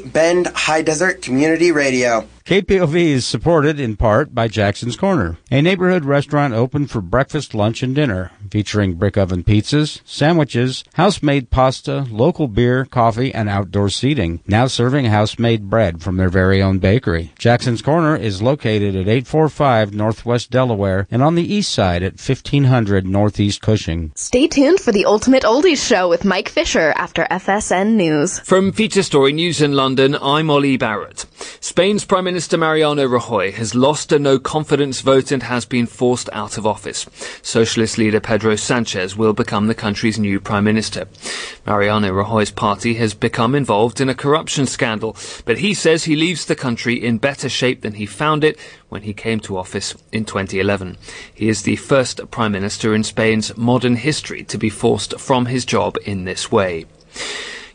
Bend High Desert Community Radio. KPOV is supported in part by Jackson's Corner, a neighborhood restaurant open for breakfast, lunch, and dinner, featuring brick oven pizzas, sandwiches, house-made pasta, local beer, coffee, and outdoor seating. Now serving house-made bread from their very own bakery. Jackson's Corner is located at 845 Northwest Delaware and on the east side at 1500 Northeast Cushing. Stay tuned for the Ultimate Oldies Show with Mike Fisher after FSN News. From Feature Story News in London, I'm Ollie Barrett. Spain's Prime Minister Mariano Rajoy has lost a no confidence vote and has been forced out of office. Socialist leader Pedro Sanchez will become the country's new Prime Minister. Mariano Rajoy's party has become involved in a corruption scandal, but he says he leaves the country in better shape than he found it when he came to office in 2011. He is the first Prime Minister in Spain's modern history to be forced from his job in this way.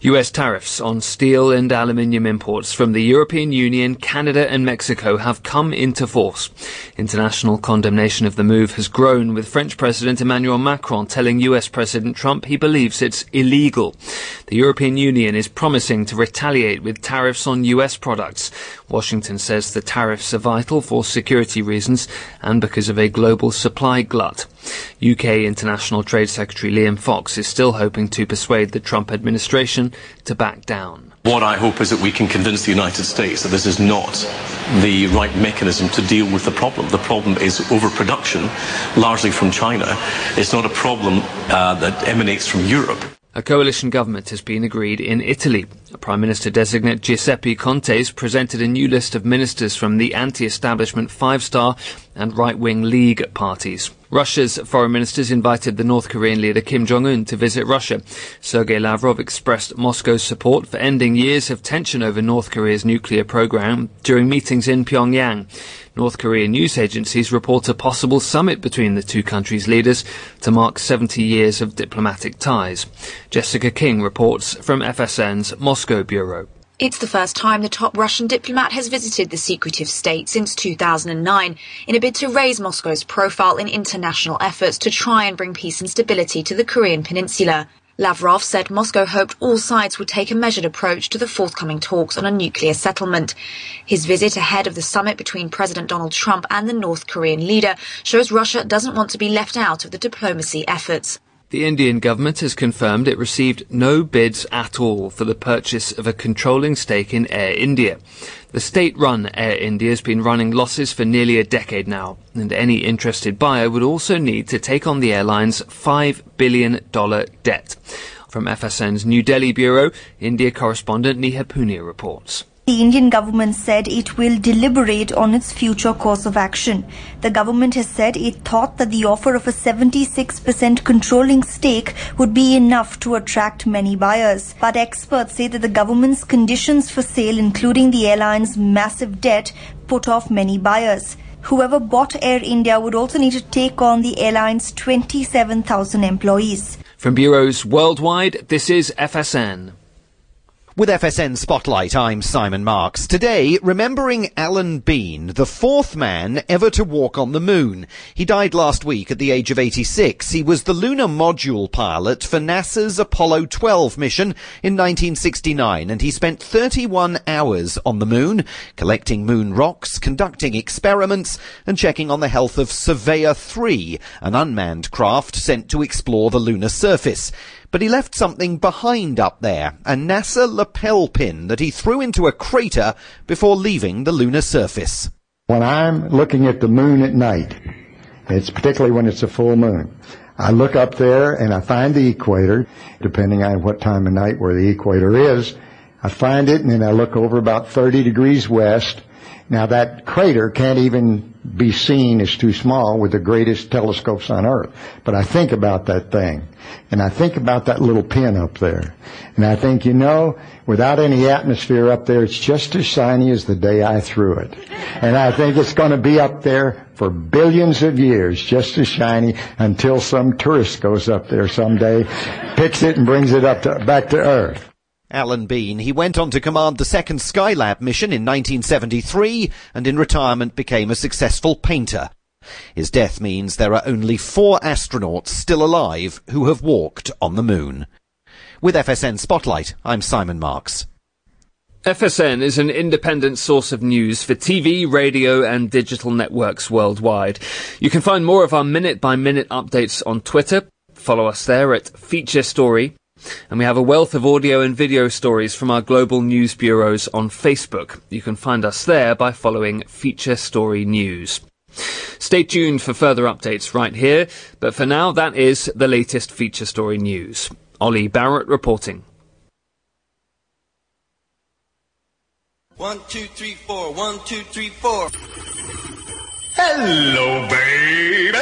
US tariffs on steel and aluminium imports from the European Union, Canada and Mexico have come into force. International condemnation of the move has grown with French President Emmanuel Macron telling US President Trump he believes it's illegal. The European Union is promising to retaliate with tariffs on US products. Washington says the tariffs are vital for security reasons and because of a global supply glut. UK International Trade Secretary Liam Fox is still hoping to persuade the Trump administration to back down. What I hope is that we can convince the United States that this is not the right mechanism to deal with the problem. The problem is overproduction, largely from China. It's not a problem uh, that emanates from Europe. A coalition government has been agreed in Italy. Prime Minister designate Giuseppe Conte has presented a new list of ministers from the anti-establishment Five Star and right-wing League parties. Russia's foreign ministers invited the North Korean leader Kim Jong-un to visit Russia. Sergei Lavrov expressed Moscow's support for ending years of tension over North Korea's nuclear program during meetings in Pyongyang. North Korean news agencies report a possible summit between the two countries' leaders to mark 70 years of diplomatic ties. Jessica King reports from FSN's Moscow bureau. It's the first time the top Russian diplomat has visited the secretive state since 2009 in a bid to raise Moscow's profile in international efforts to try and bring peace and stability to the Korean peninsula. Lavrov said Moscow hoped all sides would take a measured approach to the forthcoming talks on a nuclear settlement. His visit ahead of the summit between President Donald Trump and the North Korean leader shows Russia doesn't want to be left out of the diplomacy efforts. The Indian government has confirmed it received no bids at all for the purchase of a controlling stake in Air India. The state-run Air India has been running losses for nearly a decade now, and any interested buyer would also need to take on the airline's $5 billion debt. From FSN's New Delhi bureau, India correspondent Neha Punia reports. The Indian government said it will deliberate on its future course of action. The government has said it thought that the offer of a 76% controlling stake would be enough to attract many buyers. But experts say that the government's conditions for sale, including the airline's massive debt, put off many buyers. Whoever bought Air India would also need to take on the airline's 27,000 employees. From bureaus worldwide, this is FSN. With FSN Spotlight, I'm Simon Marks. Today, remembering Alan Bean, the fourth man ever to walk on the moon. He died last week at the age of 86. He was the lunar module pilot for NASA's Apollo 12 mission in 1969, and he spent 31 hours on the moon, collecting moon rocks, conducting experiments, and checking on the health of Surveyor 3, an unmanned craft sent to explore the lunar surface. But he left something behind up there, a NASA lapel pin that he threw into a crater before leaving the lunar surface. When I'm looking at the moon at night, it's particularly when it's a full moon, I look up there and I find the equator, depending on what time of night where the equator is. I find it and then I look over about 30 degrees west. Now that crater can't even be seen, it's too small with the greatest telescopes on earth. But I think about that thing. And I think about that little pin up there. And I think, you know, without any atmosphere up there, it's just as shiny as the day I threw it. And I think it's going to be up there for billions of years, just as shiny until some tourist goes up there someday, picks it and brings it up to, back to Earth. Alan Bean. He went on to command the second Skylab mission in 1973 and in retirement became a successful painter. His death means there are only four astronauts still alive who have walked on the moon. With FSN Spotlight, I'm Simon Marks. FSN is an independent source of news for TV, radio, and digital networks worldwide. You can find more of our minute by minute updates on Twitter. Follow us there at Feature Story. And we have a wealth of audio and video stories from our global news bureaus on Facebook. You can find us there by following Feature Story News. Stay tuned for further updates right here, but for now, that is the latest Feature Story News. Ollie Barrett reporting. One, two, three, four. One, two, three, four. Hello, baby.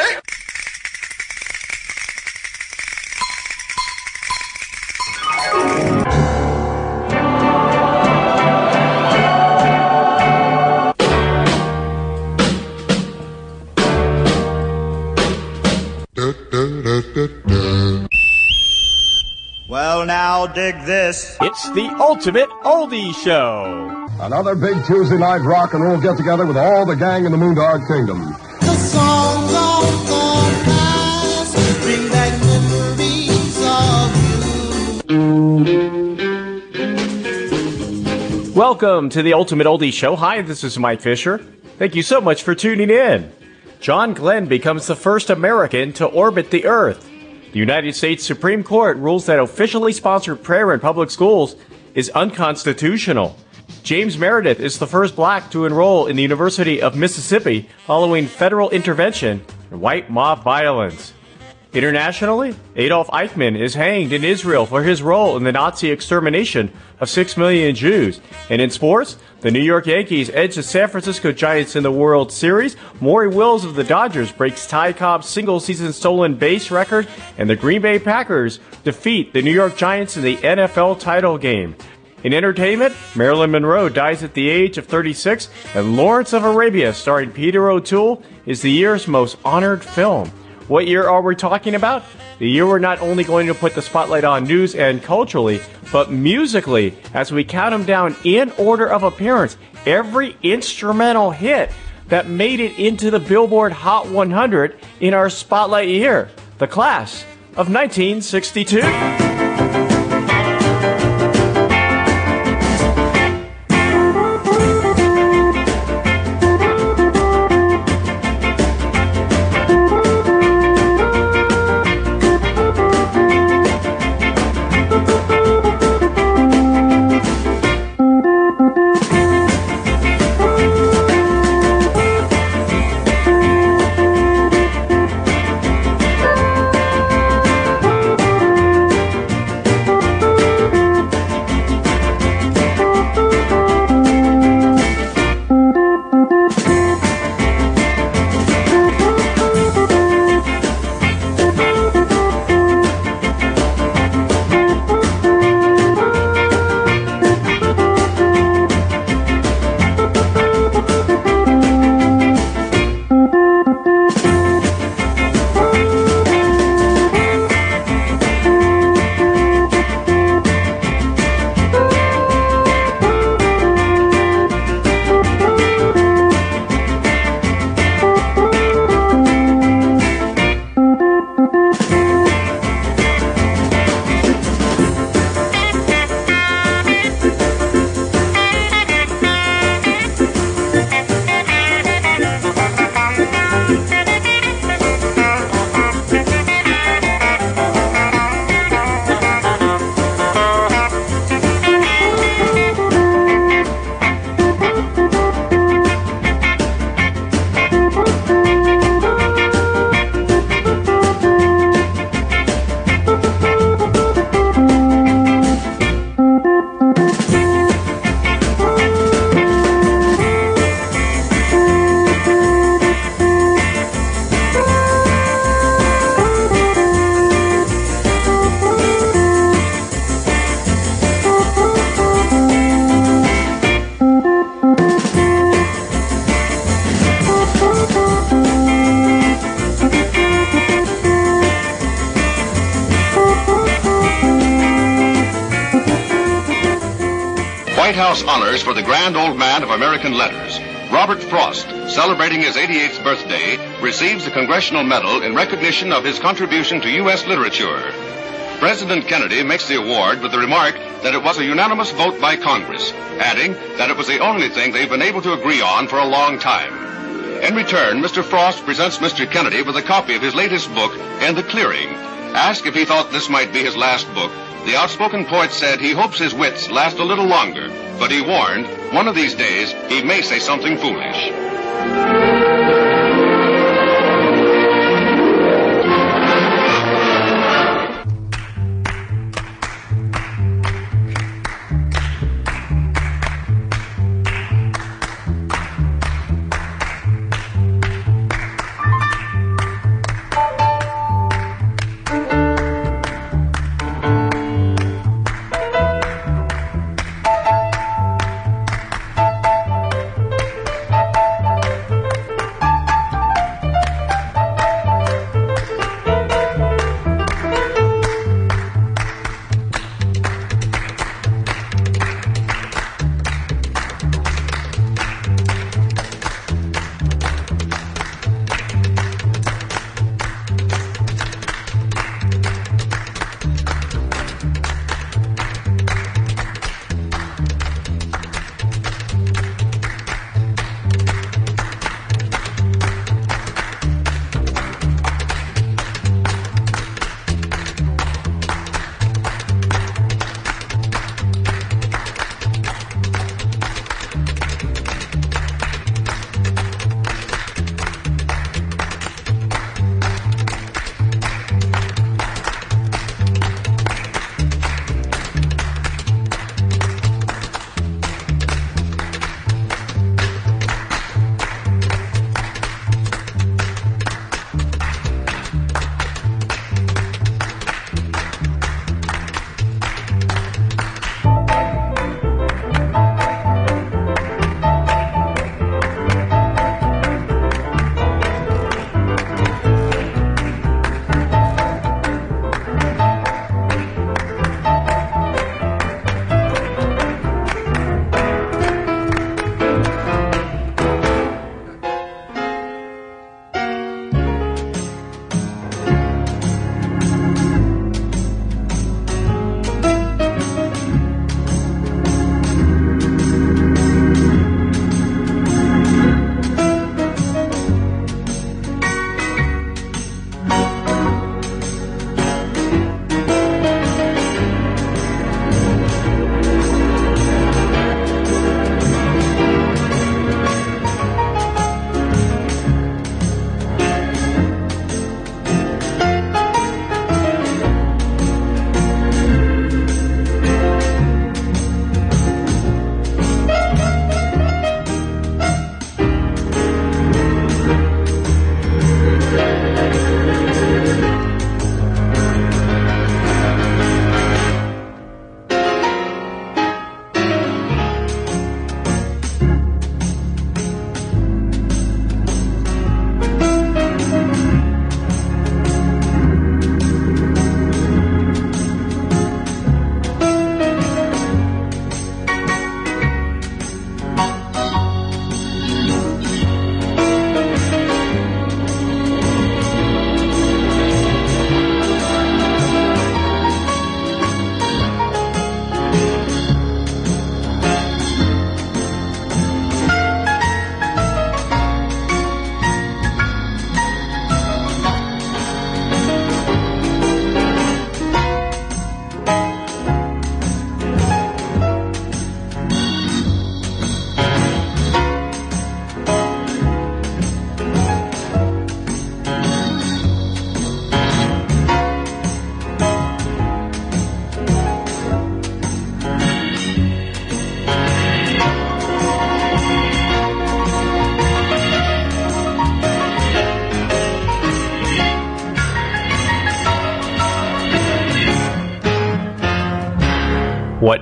Well, now dig this. It's the ultimate oldie show. Another big Tuesday night rock and roll get together with all the gang in the Moondog Kingdom. The songs Welcome to the Ultimate Oldie Show. Hi, this is Mike Fisher. Thank you so much for tuning in. John Glenn becomes the first American to orbit the Earth. The United States Supreme Court rules that officially sponsored prayer in public schools is unconstitutional. James Meredith is the first black to enroll in the University of Mississippi following federal intervention in white mob violence. Internationally, Adolf Eichmann is hanged in Israel for his role in the Nazi extermination of 6 million Jews. And in sports, the New York Yankees edge the San Francisco Giants in the World Series. Maury Wills of the Dodgers breaks Ty Cobb's single season stolen base record. And the Green Bay Packers defeat the New York Giants in the NFL title game. In entertainment, Marilyn Monroe dies at the age of 36, and Lawrence of Arabia, starring Peter O'Toole, is the year's most honored film. What year are we talking about? The year we're not only going to put the spotlight on news and culturally, but musically, as we count them down in order of appearance. Every instrumental hit that made it into the Billboard Hot 100 in our spotlight year, the class of 1962. Congressional Medal in recognition of his contribution to U.S. literature. President Kennedy makes the award with the remark that it was a unanimous vote by Congress, adding that it was the only thing they've been able to agree on for a long time. In return, Mr. Frost presents Mr. Kennedy with a copy of his latest book, In the Clearing. Asked if he thought this might be his last book, the outspoken poet said he hopes his wits last a little longer, but he warned one of these days he may say something foolish.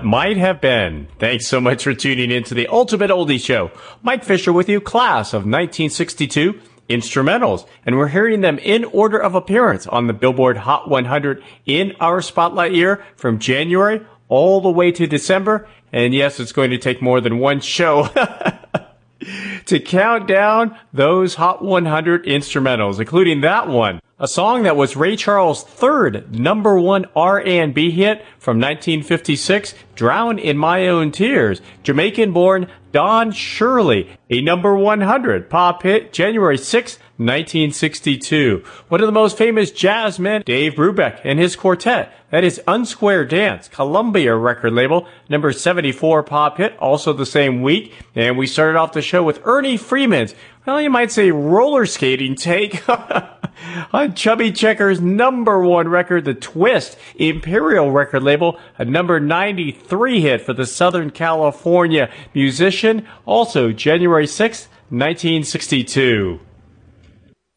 Might have been. Thanks so much for tuning in to the Ultimate Oldie Show. Mike Fisher with you, class of 1962 instrumentals. And we're hearing them in order of appearance on the Billboard Hot 100 in our spotlight year from January all the way to December. And yes, it's going to take more than one show to count down those Hot 100 instrumentals, including that one a song that was Ray Charles' third number one R&B hit from 1956, Drown in My Own Tears, Jamaican-born Don Shirley, a number 100 pop hit, January 6, 1962. One of the most famous jazz men, Dave Brubeck and his quartet. That is Unsquare Dance, Columbia record label, number 74 pop hit, also the same week. And we started off the show with Ernie Freeman's, well, you might say roller skating take on Chubby Checker's number one record, The Twist, Imperial record label, a number 93 hit for the Southern California musician, also January 6, 1962.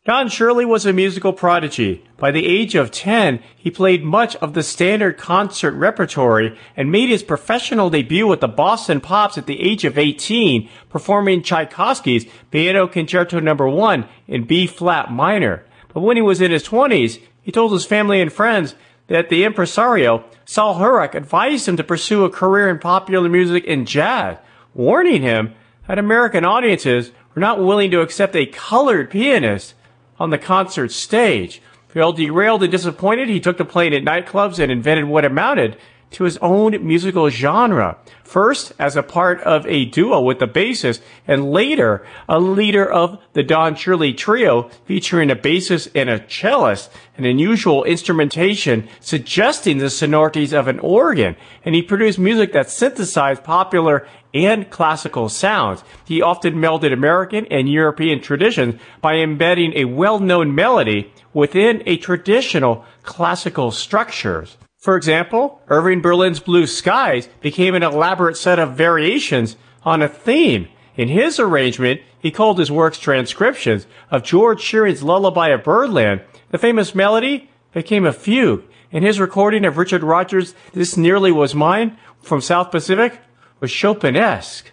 Don Shirley was a musical prodigy. By the age of 10, he played much of the standard concert repertory and made his professional debut with the Boston Pops at the age of 18, performing Tchaikovsky's Piano Concerto No. 1 in B flat minor. But when he was in his 20s, he told his family and friends that the impresario, Sol Hurok, advised him to pursue a career in popular music and jazz, warning him that American audiences were not willing to accept a colored pianist on the concert stage. Feeling derailed and disappointed, he took to playing at nightclubs and invented what amounted to his own musical genre. First, as a part of a duo with the bassist, and later, a leader of the Don Shirley Trio, featuring a bassist and a cellist, an unusual instrumentation suggesting the sonorities of an organ, and he produced music that synthesized popular and classical sounds. He often melded American and European traditions by embedding a well-known melody within a traditional classical structures. For example, Irving Berlin's Blue Skies became an elaborate set of variations on a theme. In his arrangement, he called his works transcriptions of George Shearing's Lullaby of Birdland. The famous melody became a fugue. In his recording of Richard Rodgers' This Nearly Was Mine from South Pacific, was Chopinesque.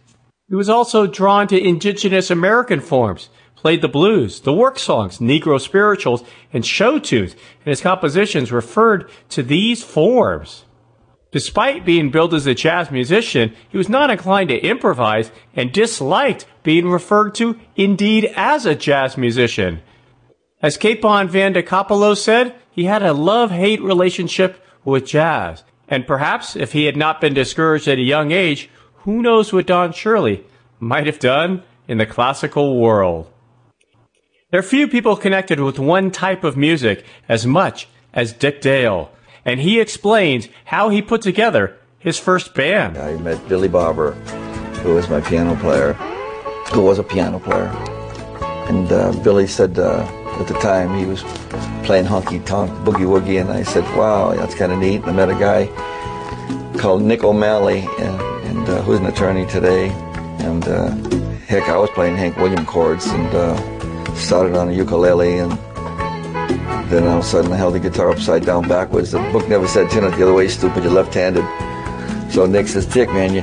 He was also drawn to indigenous American forms, played the blues, the work songs, Negro spirituals, and show tunes, and his compositions referred to these forms. Despite being billed as a jazz musician, he was not inclined to improvise and disliked being referred to indeed as a jazz musician. As Capon van de Capello said, he had a love-hate relationship with jazz. And perhaps if he had not been discouraged at a young age, who knows what Don Shirley might have done in the classical world. There are few people connected with one type of music as much as Dick Dale, and he explains how he put together his first band. I met Billy Barber, who was my piano player, who was a piano player. And uh, Billy said uh, at the time he was playing honky tonk boogie woogie, and I said, "Wow, that's kind of neat." And I met a guy called Nick O'Malley, and, and uh, who's an attorney today. And uh, heck, I was playing Hank William chords, and uh, started on a ukulele, and then all of a sudden I held the guitar upside down backwards. The book never said turn it the other way, stupid. You're left-handed. So Nick says, "Dick, man, you."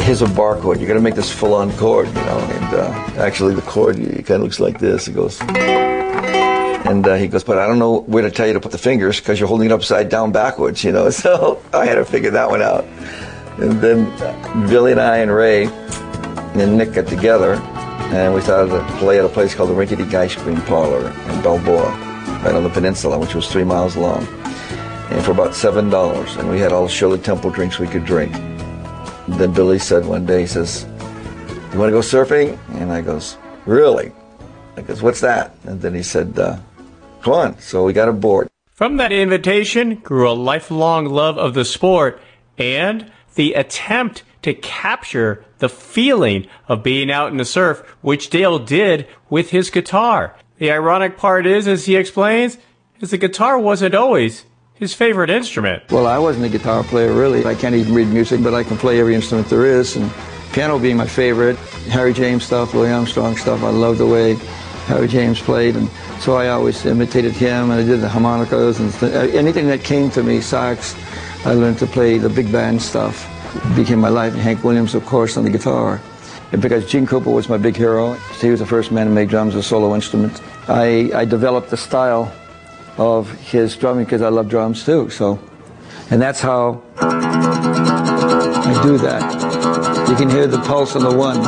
Here's a bar chord. You got to make this full-on chord, you know. And uh, actually, the chord kind of looks like this. It goes. And uh, he goes, but I don't know where to tell you to put the fingers because you're holding it upside down backwards, you know. So I had to figure that one out. And then Billy and I and Ray and Nick got together and we started to play at a place called the Rinkety Ice Cream Parlor in Balboa, right on the peninsula, which was three miles long. And for about seven dollars, and we had all the Shirley Temple drinks we could drink. And then Billy said one day, he says, "You want to go surfing?" And I goes, "Really?" I goes, "What's that?" And then he said, uh, "Come on." So we got aboard. From that invitation grew a lifelong love of the sport and the attempt to capture the feeling of being out in the surf, which Dale did with his guitar. The ironic part is, as he explains, is the guitar wasn't always his favorite instrument. Well, I wasn't a guitar player really. I can't even read music, but I can play every instrument there is, and piano being my favorite. Harry James stuff, Louis Armstrong stuff. I love the way Harry James played, and so I always imitated him, and I did the harmonicas and th- anything that came to me, sax. I learned to play the big band stuff. Became my life. Hank Williams, of course, on the guitar. And because Gene Krupa was my big hero, he was the first man to make drums a solo instrument. I, I developed the style of his drumming because I love drums too. So, and that's how I do that. You can hear the pulse on the one.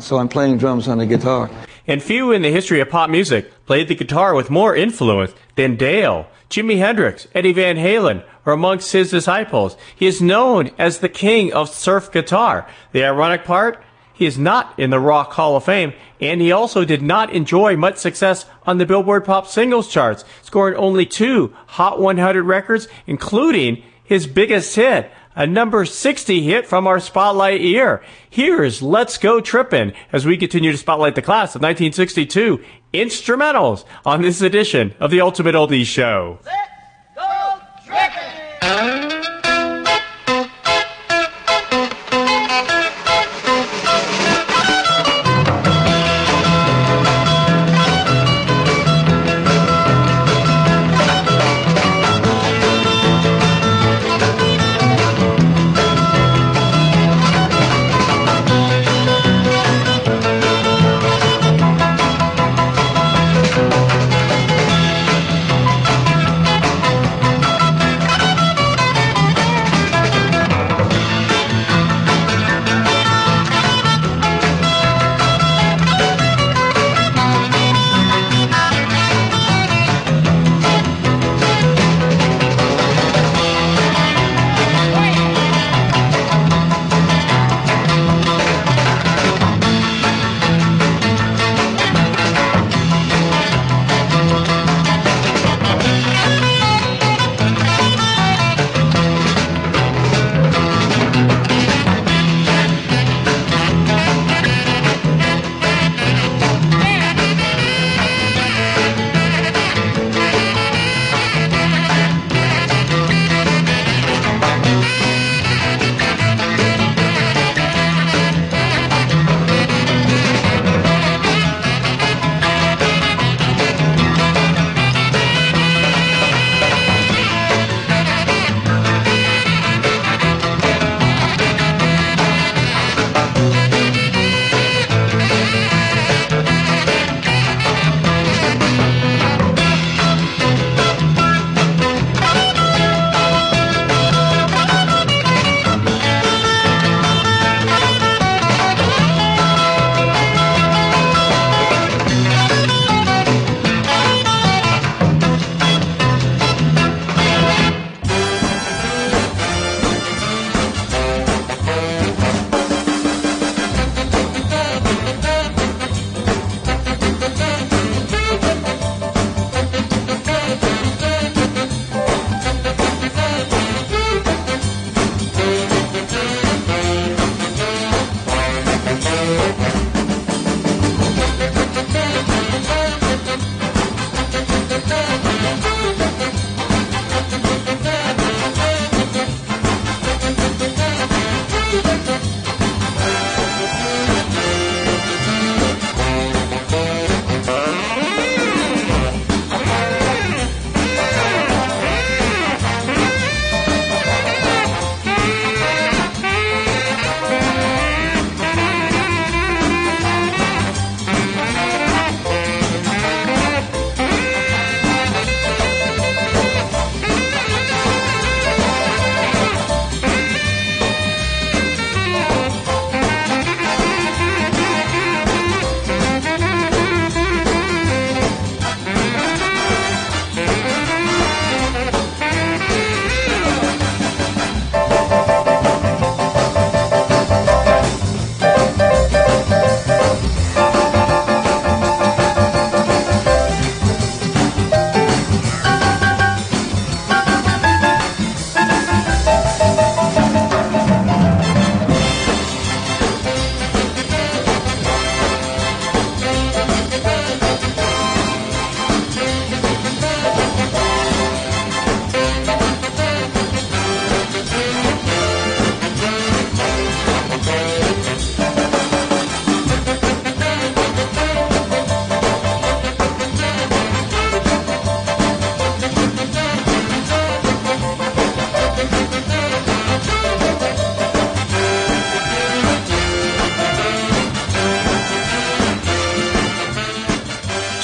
So I'm playing drums on the guitar. and few in the history of pop music played the guitar with more influence than Dale. Jimi Hendrix, Eddie Van Halen are amongst his disciples. He is known as the king of surf guitar. The ironic part, he is not in the Rock Hall of Fame, and he also did not enjoy much success on the Billboard Pop Singles charts, scoring only two Hot 100 records, including his biggest hit, a number 60 hit from our spotlight year. Here's Let's Go Trippin' as we continue to spotlight the class of 1962 instrumentals on this edition of the Ultimate Oldies Show.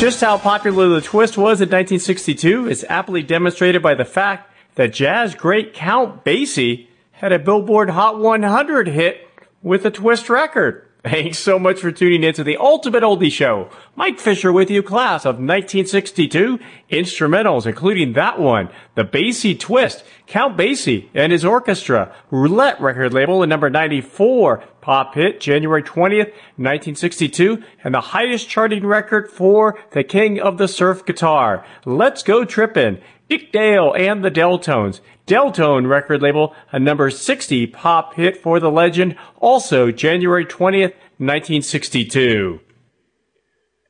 Just how popular the twist was in 1962 is aptly demonstrated by the fact that jazz great Count Basie had a Billboard Hot 100 hit with a twist record. Thanks so much for tuning in to the Ultimate Oldie Show, Mike Fisher with you, class of 1962 instrumentals, including that one, the Basie Twist, Count Basie and his orchestra, Roulette record label, and number 94 pop hit, January 20th, 1962, and the highest charting record for the king of the surf guitar. Let's go trippin'. Dick Dale and the Deltones. Deltone record label, a number 60 pop hit for the legend, also January 20th, 1962.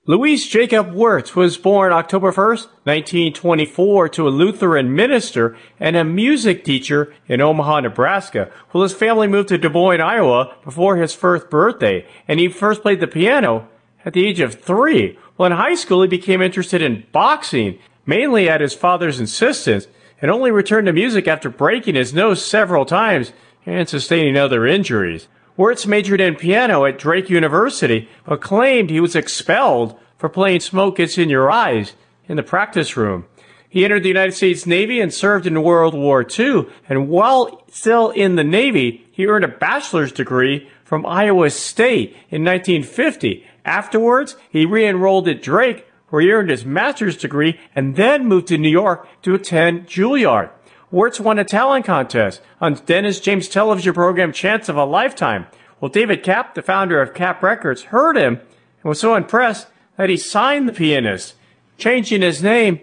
Louise Jacob Weertz was born October 1st, 1924 to a Lutheran minister and a music teacher in Omaha, Nebraska. Well, his family moved to Des Moines, Iowa before his first birthday, and he first played the piano at the age of three. Well, in high school, he became interested in boxing mainly at his father's insistence, and only returned to music after breaking his nose several times and sustaining other injuries. Weertz majored in piano at Drake University, but claimed he was expelled for playing Smoke Gets in Your Eyes in the practice room. He entered the United States Navy and served in World War II, and while still in the Navy, he earned a bachelor's degree from Iowa State in 1950. Afterwards, he re-enrolled at Drake where he earned his master's degree and then moved to New York to attend Juilliard. Weertz won a talent contest on Dennis James television program Chance of a Lifetime. Well, David Kapp, the founder of Kapp Records, heard him and was so impressed that he signed the pianist, changing his name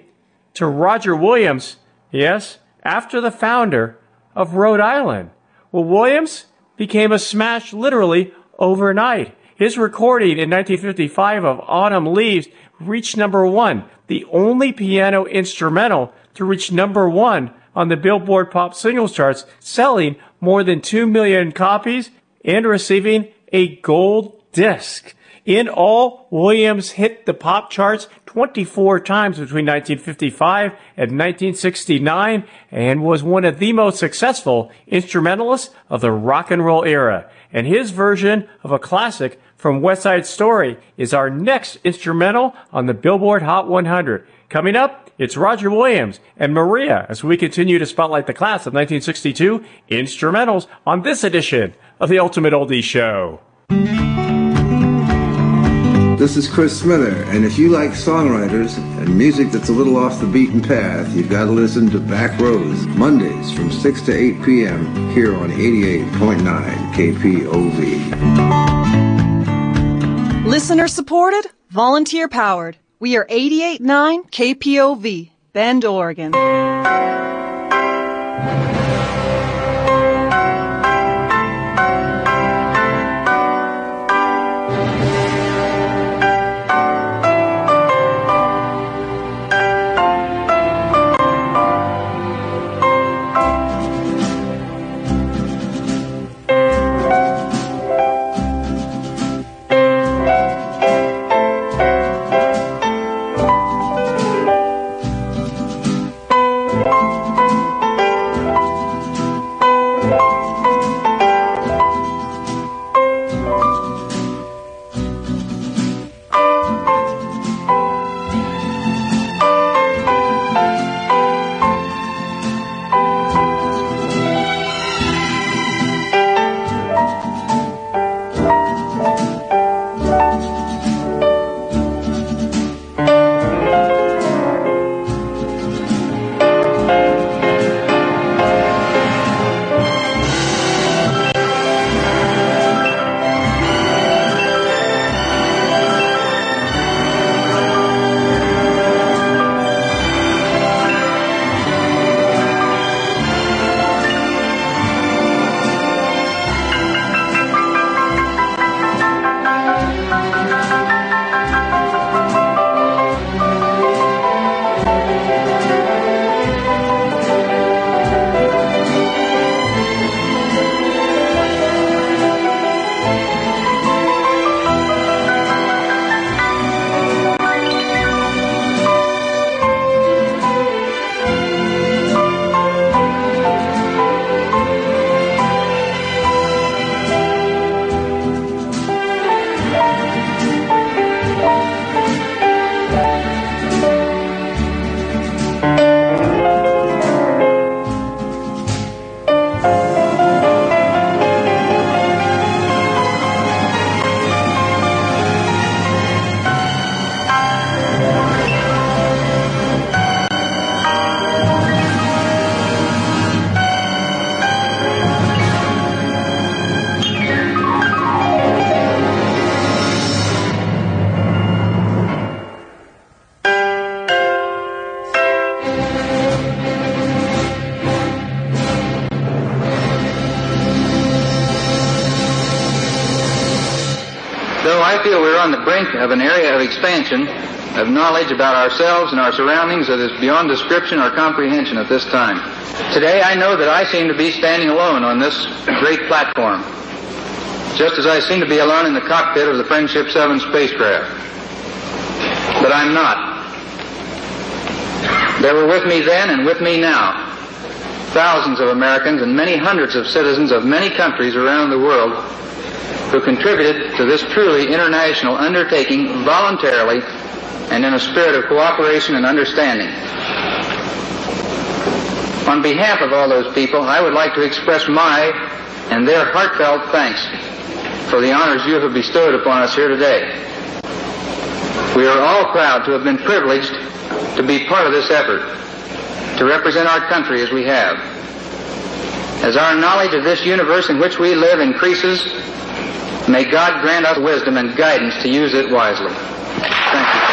to Roger Williams, yes, after the founder of Rhode Island. Well, Williams became a smash literally overnight. His recording in 1955 of Autumn Leaves reached number one, the only piano instrumental to reach number one on the Billboard Pop Singles charts, selling more than 2 million copies and receiving a gold disc. In all, Williams hit the pop charts 24 times between 1955 and 1969 and was one of the most successful instrumentalists of the rock and roll era. And his version of a classic from West Side Story is our next instrumental on the Billboard Hot 100. Coming up, it's Roger Williams and Maria as we continue to spotlight the class of 1962 instrumentals on this edition of the Ultimate Oldie Show. This is Chris Smither, and if you like songwriters and music that's a little off the beaten path, you've got to listen to Back Roads, Mondays from 6 to 8 p.m. here on 88.9 KPOV. Listener supported, volunteer powered. We are 88.9 KPOV, Bend, Oregon. Of an area of expansion of knowledge about ourselves and our surroundings that is beyond description or comprehension at this time. Today I know that I seem to be standing alone on this great platform, just as I seem to be alone in the cockpit of the Friendship 7 spacecraft. But I'm not. There were with me then and with me now thousands of Americans and many hundreds of citizens of many countries around the world who contributed to this truly international undertaking voluntarily and in a spirit of cooperation and understanding. On behalf of all those people, I would like to express my and their heartfelt thanks for the honors you have bestowed upon us here today. We are all proud to have been privileged to be part of this effort, to represent our country as we have. As our knowledge of this universe in which we live increases, may God grant us wisdom and guidance to use it wisely. Thank you.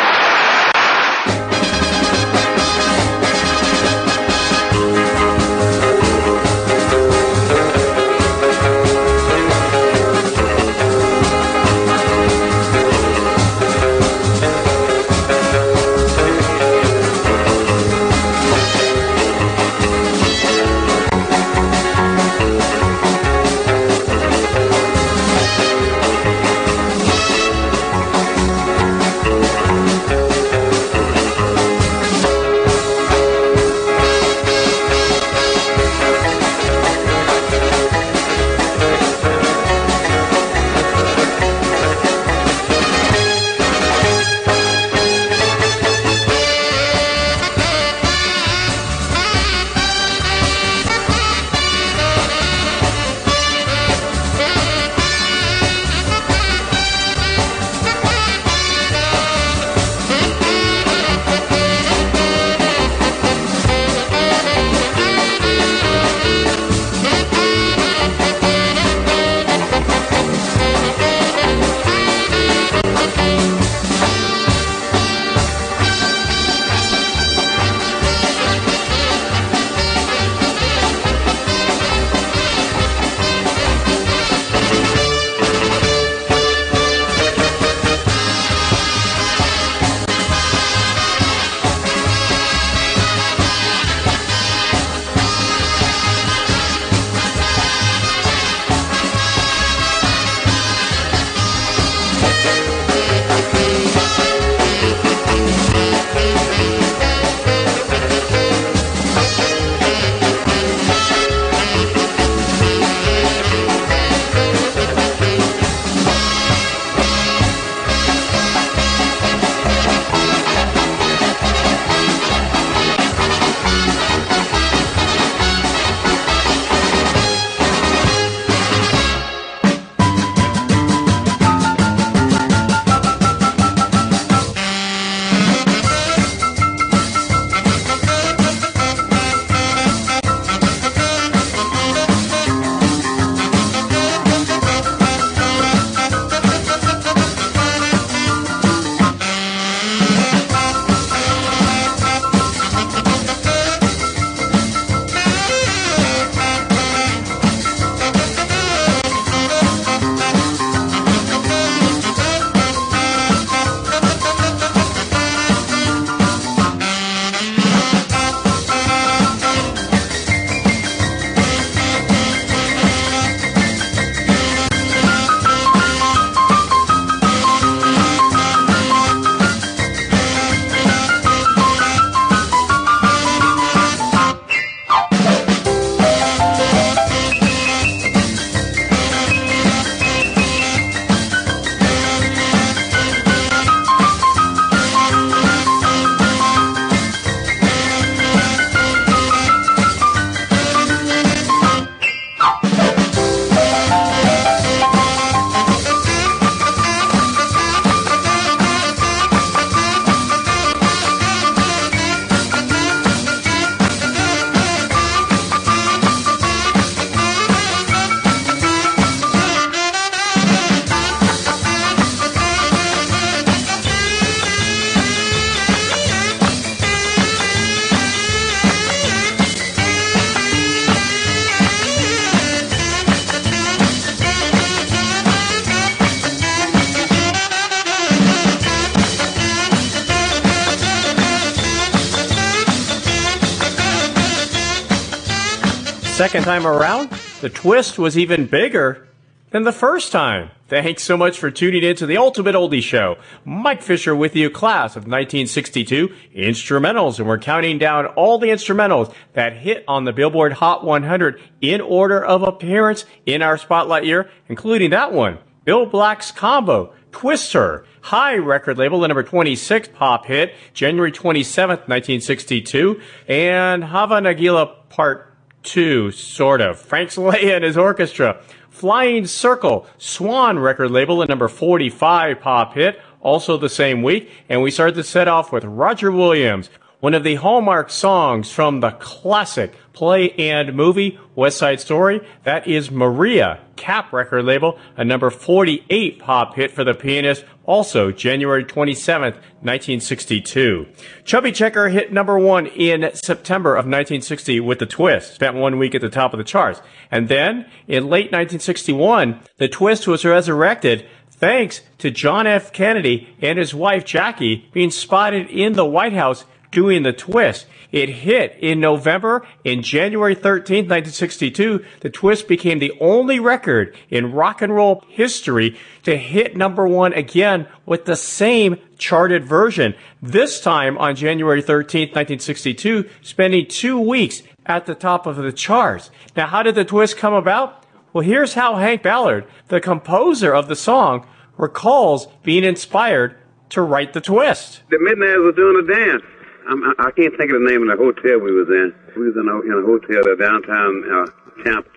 Second time around, the twist was even bigger than the first time. Thanks so much for tuning in to the Ultimate Oldie Show. Mike Fisher with you, class of 1962 instrumentals, and we're counting down all the instrumentals that hit on the Billboard Hot 100 in order of appearance in our spotlight year, including that one, Bill Black's combo, Twister, Hi record label, the number 26 pop hit, January 27th, 1962, and Hava Nagila Part 2, sort of. Frank Saleha and his orchestra, Flying Circle, Swan record label, the number 45 pop hit, also the same week, and we started to set off with Roger Williams, one of the hallmark songs from the classic play and movie West Side Story. That is Maria, Kapp record label, a number 48 pop hit for the pianist, also January 27th, 1962. Chubby Checker hit number one in September of 1960 with The Twist, spent one week at the top of the charts. And then, in late 1961, The Twist was resurrected thanks to John F. Kennedy and his wife Jackie being spotted in the White House doing the twist. It hit in November. In January 13, 1962, the twist became the only record in rock and roll history to hit number one again with the same charted version. This time on January 13, 1962, spending two weeks at the top of the charts. Now, how did the twist come about? Well, here's how Hank Ballard, the composer of the song, recalls being inspired to write the twist. The Midnight was doing a dance. I'm, I can't think of the name of the hotel we was in. We was in a, in a hotel downtown uh, Tampa.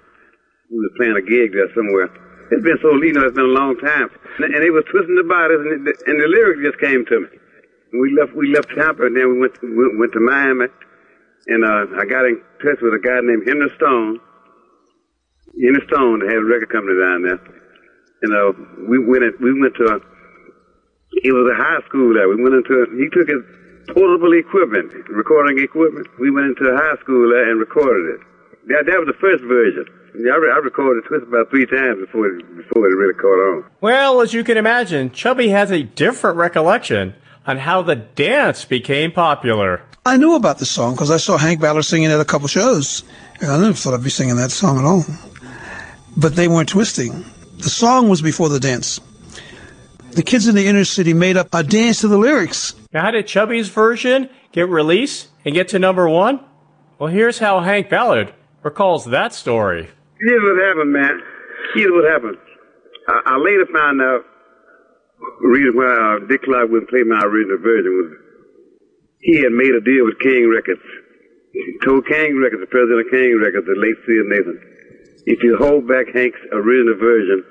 We was playing a gig there somewhere. It's been so, you know, it's been a long time. And, and they was twisting the bodies, and, the, and the lyrics just came to me. And we left, we left Tampa, and then we went, went, to Miami, and uh, I got in touch with a guy named Henry Stone. Henry Stone had a record company down there. You know, we went, we went to a, it was a high school there. We went into, a, he took his portable equipment, recording equipment. We went into a high school there and recorded it. That, that was the first version. Yeah, I, re- I recorded Twist about three times before it, before it really caught on. Well, as you can imagine, Chubby has a different recollection on how the dance became popular. I knew about the song because I saw Hank Ballard singing at a couple shows. And I never thought I'd be singing that song at all. But they weren't twisting. The song was before the dance. The kids in the inner city made up a dance to the lyrics. Now, how did Chubby's version get released and get to number one? Well, here's how Hank Ballard recalls that story. Here's what happened, man. Here's what happened. I, I later found out the reason why uh, Dick Clark wouldn't play my original version was he had made a deal with King Records. He told King Records, the president of King Records, the late Syd Nathan, if you hold back Hank's original version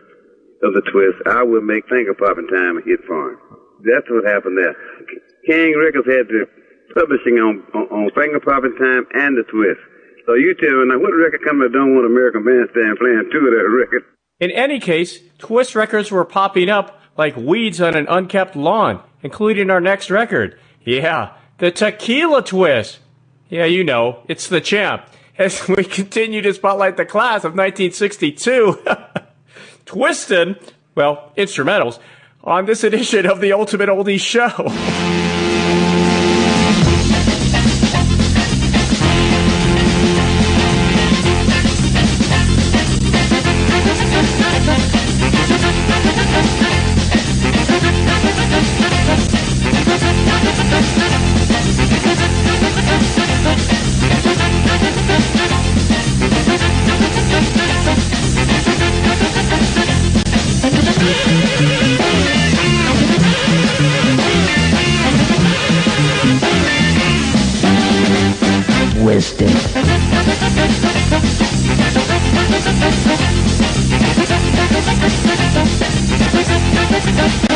of the twist, I will make Finger Popping Time a hit for him. That's what happened there. King Records had the publishing on, on, on Finger Popping Time and the twist. So you tell me now, what record company don't want American Bandstand playing two of their records? In any case, Twist records were popping up like weeds on an unkept lawn, including our next record. Yeah, the Tequila Twist. Yeah, you know, it's the champ. As we continue to spotlight the class of 1962, Twistin', well, instrumentals, on this edition of the Ultimate Oldies Show. して。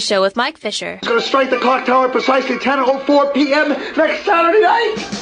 Show with Mike Fisher. It's going to strike the clock tower precisely 10.04 p.m. next Saturday night.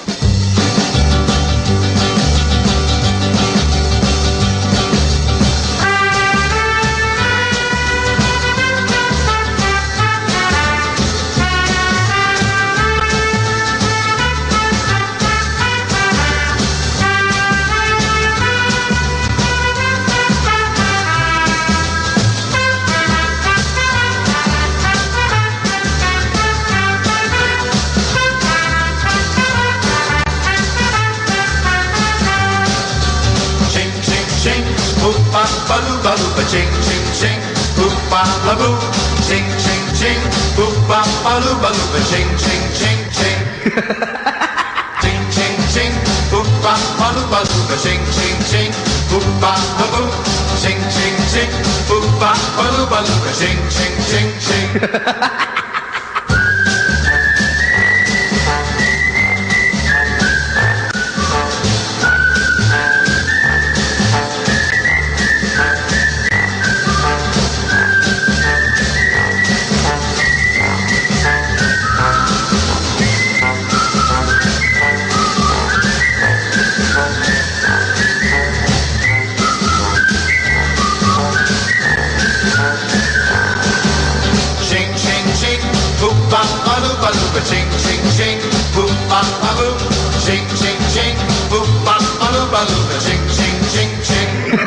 Oompa Loopa Loopa Ching Ching Ching Ching Ching Ching Ching Boop a loo, Oompa Loopa Loopa Ching Ching Ching Boop Oompa Loopa Ching Ching Ching Boop a loo, Oompa Loopa Loopa Ching Ching Ching Ching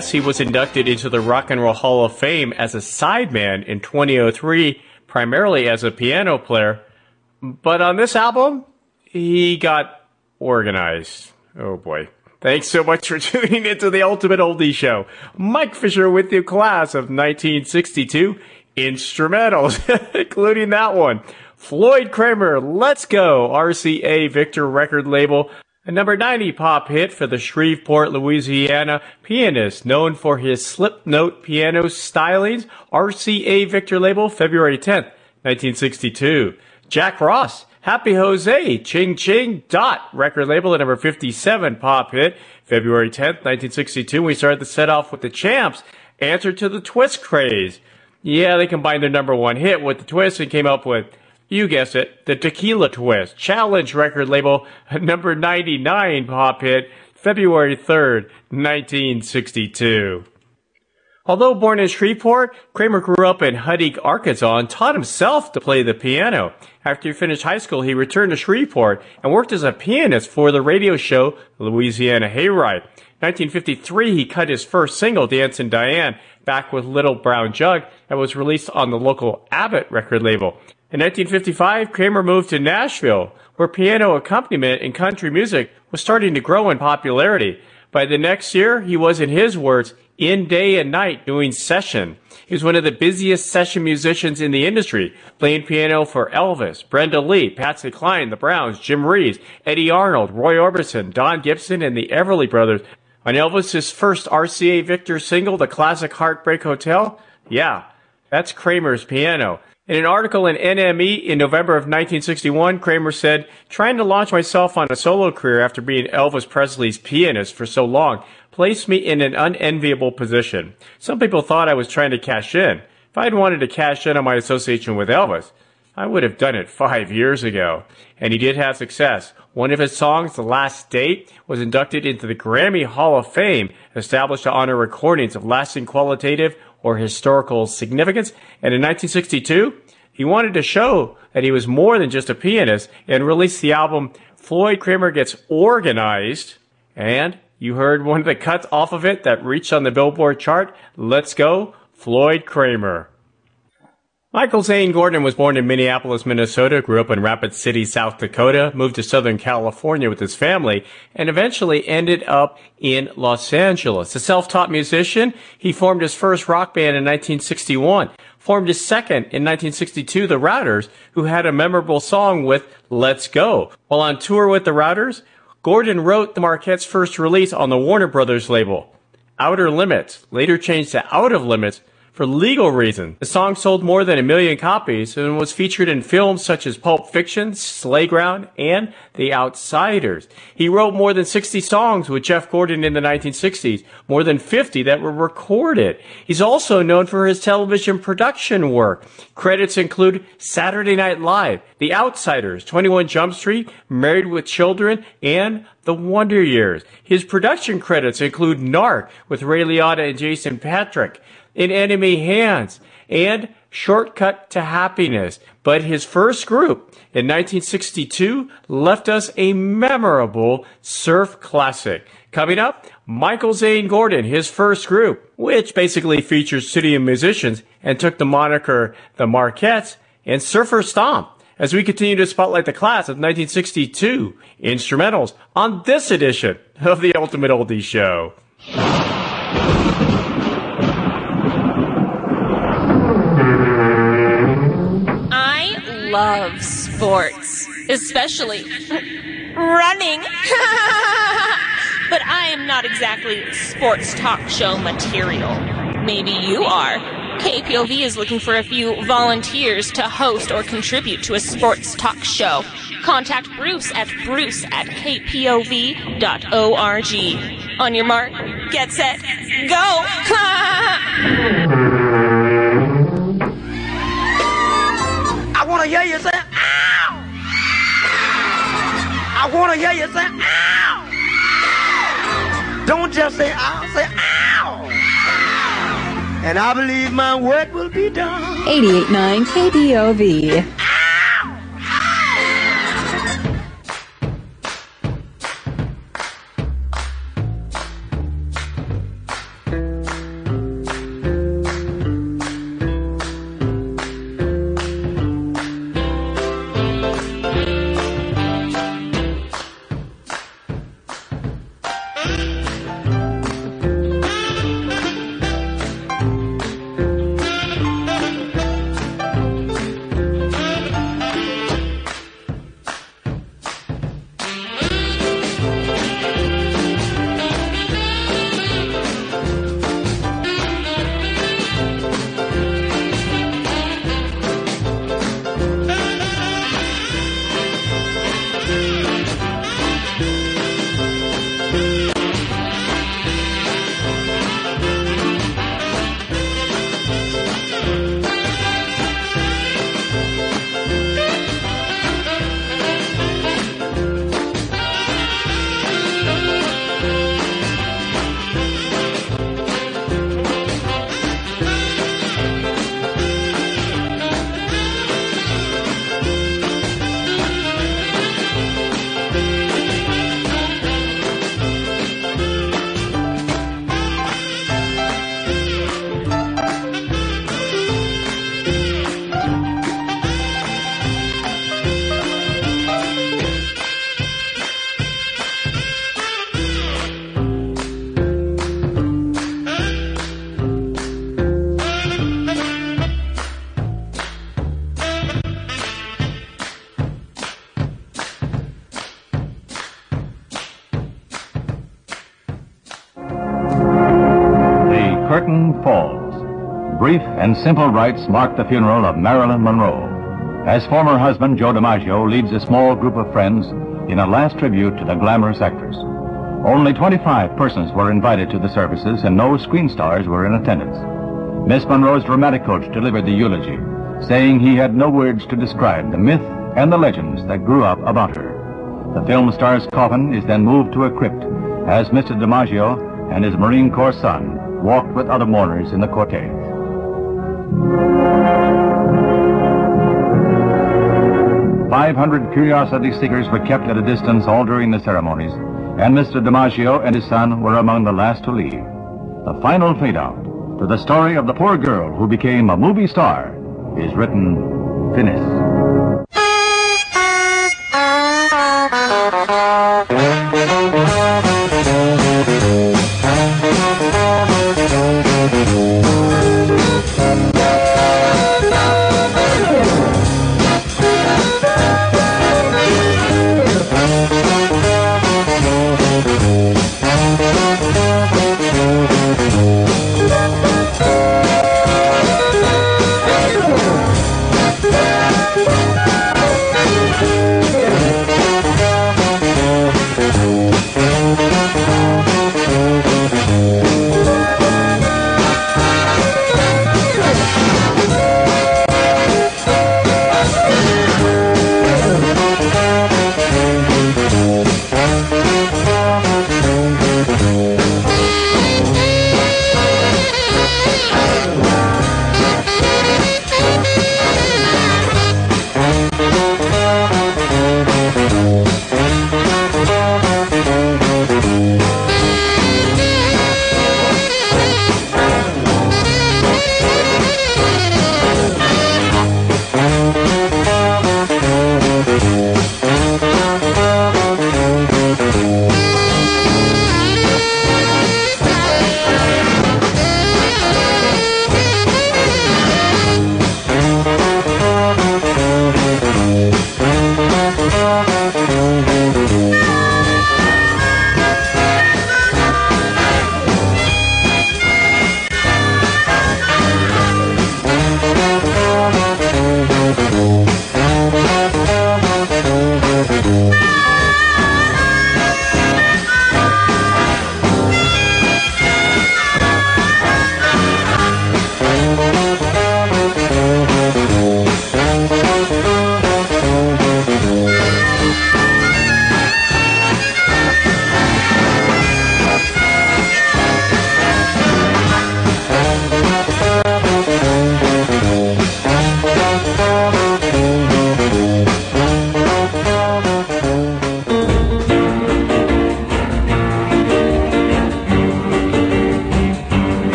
Yes, he was inducted into the Rock and Roll Hall of Fame as a sideman in 2003, primarily as a piano player. But on this album, he got organized. Oh boy. Thanks so much for tuning into the Ultimate Oldie Show. Mike Fisher with you, class of 1962 instrumentals, including that one. Floyd Cramer, Let's Go, RCA Victor record label. A number 90 pop hit for the Shreveport, Louisiana pianist known for his slip note piano stylings. RCA Victor label, February 10th, 1962. Jack Ross, Happy Jose, Ching Ching Dot record label, a number 57 pop hit, February 10th, 1962. We started the set off with the Champs, Answer to the Twist craze. Yeah, they combined their number one hit with the twist and came up with you guessed it, the Tequila Twist, challenge record label, number 99 pop hit, February 3rd, 1962. Although born in Shreveport, Cramer grew up in Huttig, Arkansas and taught himself to play the piano. After he finished high school, he returned to Shreveport and worked as a pianist for the radio show Louisiana Hayride. 1953, he cut his first single, Dancin' Diane, back with Little Brown Jug, and was released on the local Abbott record label. In 1955, Cramer moved to Nashville, where piano accompaniment in country music was starting to grow in popularity. By the next year, he was, in his words, in day and night doing session. He was one of the busiest session musicians in the industry, playing piano for Elvis, Brenda Lee, Patsy Cline, the Browns, Jim Reeves, Eddy Arnold, Roy Orbison, Don Gibson, and the Everly Brothers. On Elvis's first RCA Victor single, the classic Heartbreak Hotel, yeah, that's Cramer's piano. In an article in NME in November of 1961, Cramer said, Trying to launch myself on a solo career after being Elvis Presley's pianist for so long placed me in an unenviable position. Some people thought I was trying to cash in. If I'd wanted to cash in on my association with Elvis, I would have done it five years ago. And he did have success. One of his songs, The Last Date, was inducted into the Grammy Hall of Fame, established to honor recordings of lasting qualitative or historical significance. And in 1962, he wanted to show that he was more than just a pianist and released the album Floyd Cramer Gets Organized. And you heard one of the cuts off of it that reached on the Billboard chart. Let's go, Floyd Cramer. Michael Zane Gordon was born in Minneapolis, Minnesota, grew up in Rapid City, South Dakota, moved to Southern California with his family, and eventually ended up in Los Angeles. A self-taught musician, he formed his first rock band in 1961, formed his second in 1962, The Routers, who had a memorable song with Let's Go. While on tour with The Routers, Gordon wrote the Marketts' first release on the Warner Brothers label, Outer Limits, later changed to Out of Limits, for legal reasons. The song sold more than a million copies and was featured in films such as Pulp Fiction, Slayground, and The Outsiders. He wrote more than 60 songs with Jeff Gordon in the 1960s, more than 50 that were recorded. He's also known for his television production work. Credits include Saturday Night Live, The Outsiders, 21 Jump Street, Married with Children, and The Wonder Years. His production credits include Narc with Ray Liotta and Jason Patric in enemy hands and Shortcut to Happiness. But his first group in 1962 left us a memorable surf classic. Coming up, Michael Zane Gordon, his first group, which basically features studio musicians and took the moniker the Marketts and Surfer Stomp as we continue to spotlight the class of 1962 instrumentals on this edition of the Ultimate Oldies Show. Love sports, especially running. but I am not exactly sports talk show material. Maybe you are. KPOV is looking for a few volunteers to host or contribute to a sports talk show. Contact Bruce at bruce at kpov.org. On your mark, get set, go! want to hear you say, ow! I want to hear you say, ow! Don't just say ow, say ow! And I believe my work will be done. 88.9 KPOV. Brief and simple rites mark the funeral of Marilyn Monroe. As former husband Joe DiMaggio leads a small group of friends in a last tribute to the glamorous actress. Only 25 persons were invited to the services and no screen stars were in attendance. Miss Monroe's dramatic coach delivered the eulogy, saying he had no words to describe the myth and the legends that grew up about her. The film star's coffin is then moved to a crypt as Mr. DiMaggio and his Marine Corps son walked with other mourners in the cortege. 500 curiosity seekers were kept at a distance all during the ceremonies, and Mr. DiMaggio and his son were among the last to leave. The final fade out to the story of the poor girl who became a movie star is written finished.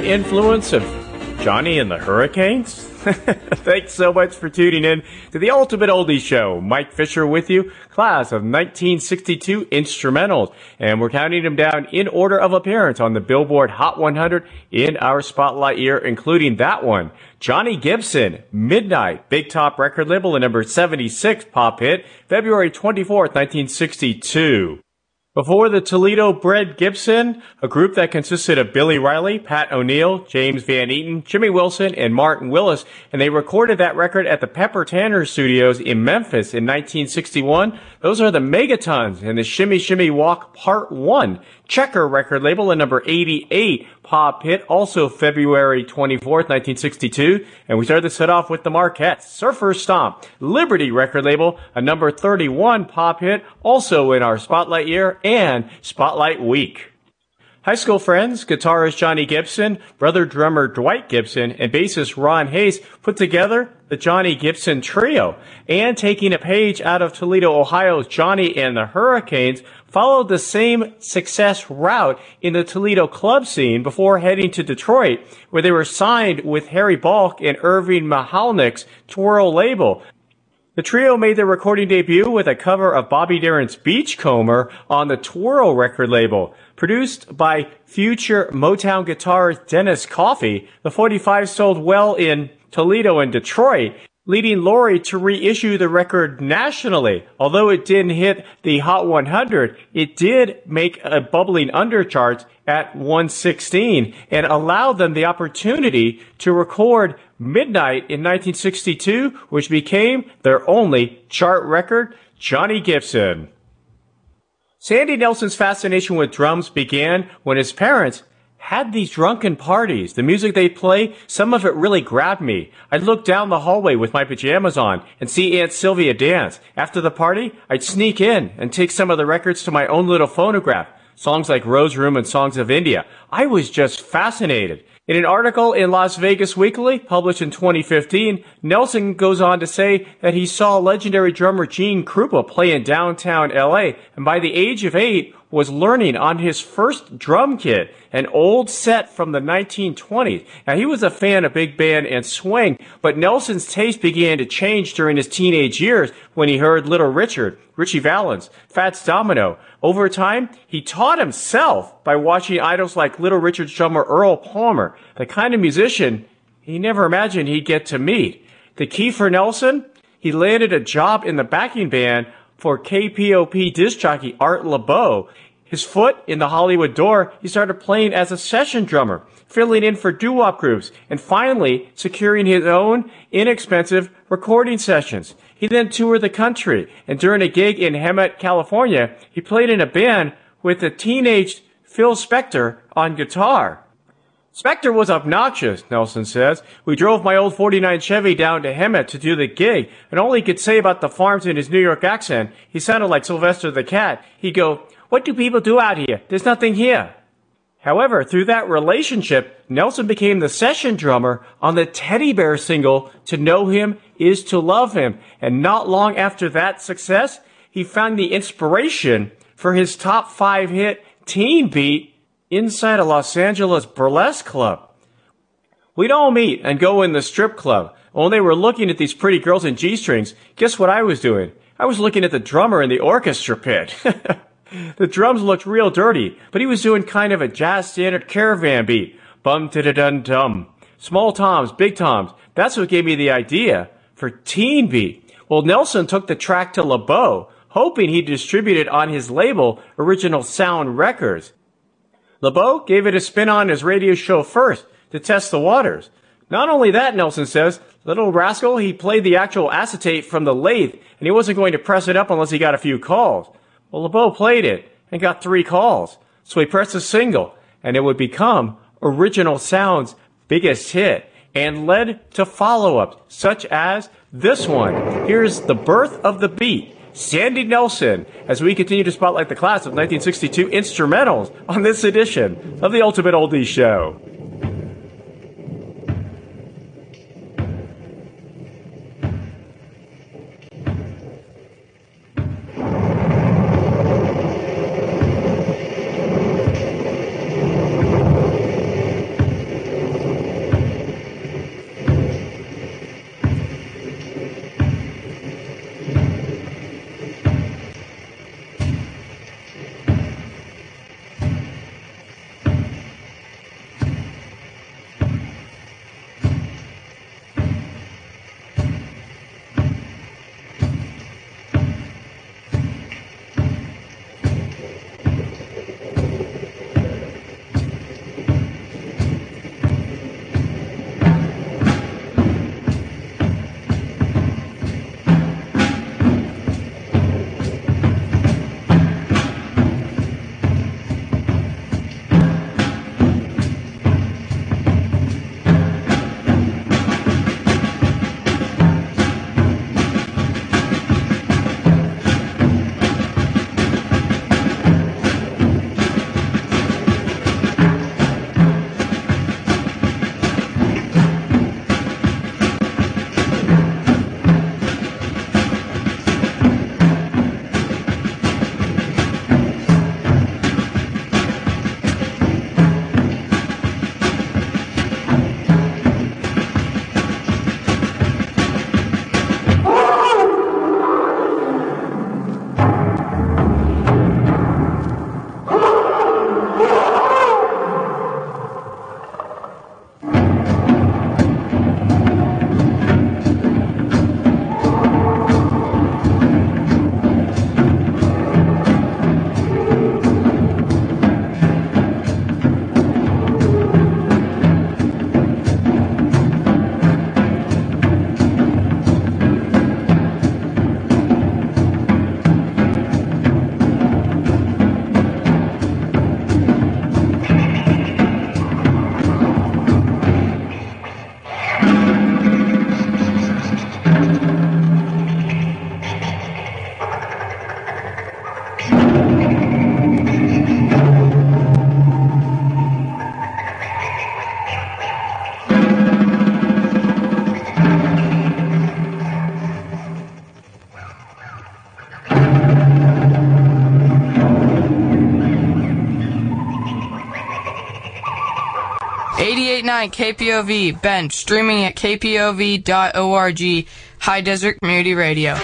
The influence of Johnny and the Hurricanes? Thanks so much for tuning in to the Ultimate Oldies Show. Mike Fisher with you, class of 1962 instrumentals. And we're counting them down in order of appearance on the Billboard Hot 100 in our spotlight year, including that one. Johnny Gibson, Midnight, Big Top record label, a number 76 pop hit, February 24th, 1962. Before the Toledo bred Gibson, a group that consisted of Billy Riley, Pat O'Neill, James Van Eaton, Jimmy Wilson, and Martin Willis, and they recorded that record at the Pepper Tanner Studios in Memphis in 1961. Those are the Megatons and the Shimmy Shimmy Walk Part 1. Checker record label, a number 88 pop hit, also February 24th, 1962. And we started the set off with the Marketts, Surfer Stomp, Liberty record label, a number 31 pop hit, also in our Spotlight year and Spotlight week. High school friends, guitarist Johnny Gibson, brother drummer Dwight Gibson, and bassist Ron Hayes put together the Johnny Gibson Trio. And taking a page out of Toledo, Ohio's Johnny and the Hurricanes, followed the same success route in the Toledo club scene before heading to Detroit, where they were signed with Harry Balk and Irving Mahalnik's Twirl label. The trio made their recording debut with a cover of Bobby Darin's Beachcomber on the Twirl record label. Produced by future Motown guitarist Dennis Coffey, the 45 sold well in Toledo and Detroit, leading Laurie to reissue the record nationally. Although it didn't hit the Hot 100, it did make a bubbling undercharts at 116 and allowed them the opportunity to record Midnight in 1962, which became their only chart record, Johnny Gibson. Sandy Nelson's fascination with drums began when his parents had these drunken parties. The music they play, some of it really grabbed me. I'd look down the hallway with my pajamas on and see Aunt Sylvia dance. After the party, I'd sneak in and take some of the records to my own little phonograph. Songs like Rose Room and Songs of India. I was just fascinated. In an article in Las Vegas Weekly, published in 2015, Nelson goes on to say that he saw legendary drummer Gene Krupa play in downtown LA, and by the age of eight, was learning on his first drum kit, an old set from the 1920s. Now he was a fan of big band and swing, but Nelson's taste began to change during his teenage years when he heard Little Richard, Ritchie Valens, Fats Domino. Over time, he taught himself by watching idols like Little Richard's drummer Earl Palmer, the kind of musician he never imagined he'd get to meet. The key for Nelson? He landed a job in the backing band for KPOP disc jockey Art Laboe. His foot in the Hollywood door, he started playing as a session drummer, filling in for doo-wop groups, and finally securing his own inexpensive recording sessions. He then toured the country, and during a gig in Hemet, California, he played in a band with the teenage Phil Spector on guitar. Spector was obnoxious, Nelson says. We drove my old 49 Chevy down to Hemet to do the gig, and all he could say about the farms in his New York accent, he sounded like Sylvester the Cat. He'd go, What do people do out here? There's nothing here. However, through that relationship, Nelson became the session drummer on the Teddy Bear single, To Know Him Is to Love Him. And not long after that success, he found the inspiration for his top five hit, Teen Beat, inside a Los Angeles burlesque club. We'd all meet and go in the strip club. When they were looking at these pretty girls in G-strings, guess what I was doing? I was looking at the drummer in the orchestra pit. the drums looked real dirty, but he was doing kind of a jazz standard caravan beat. Bum da da dun dum. Small toms, big toms. That's what gave me the idea for Teen Beat. Well, Nelson took the track to Laboe, hoping he'd distribute it on his label, Original Sound Records. Laboe gave it a spin on his radio show first to test the waters. Not only that, Nelson says, little rascal, he played the actual acetate from the lathe and he wasn't going to press it up unless he got a few calls. Well, Laboe played it and got three calls. So he pressed a single and it would become Original Sound's biggest hit and led to follow-ups such as this one. Here's The Birth of the Beat. Sandy Nelson, as we continue to spotlight the class of 1962 instrumentals on this edition of the Ultimate Oldies Show. 88.9 KPOV, Bend, streaming at kpov.org, High Desert Community Radio.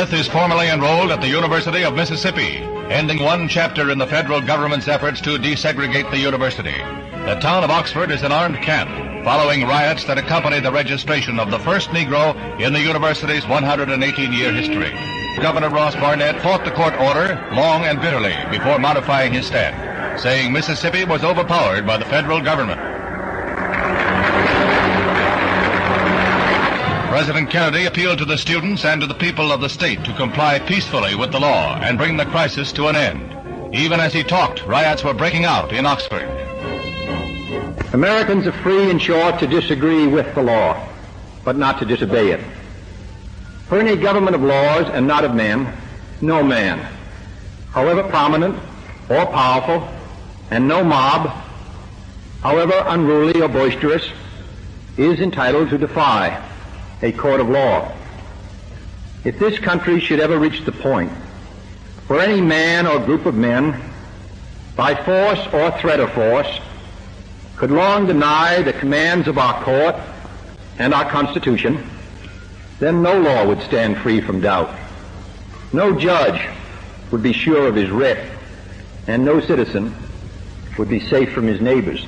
Meredith is formally enrolled at the University of Mississippi, ending one chapter in the federal government's efforts to desegregate the university. The town of Oxford is an armed camp, following riots that accompanied the registration of the first Negro in the university's 118-year history. Governor Ross Barnett fought the court order long and bitterly before modifying his stand, saying Mississippi was overpowered by the federal government. President Kennedy appealed to the students and to the people of the state to comply peacefully with the law and bring the crisis to an end. Even as he talked, riots were breaking out in Oxford. Americans are free, in short, to disagree with the law, but not to disobey it. For any government of laws and not of men, no man, however prominent or powerful, and no mob, however unruly or boisterous, is entitled to defy a court of law. If this country should ever reach the point where any man or group of men, by force or threat of force, could long deny the commands of our court and our Constitution, then no law would stand free from doubt. No judge would be sure of his writ, and no citizen would be safe from his neighbors.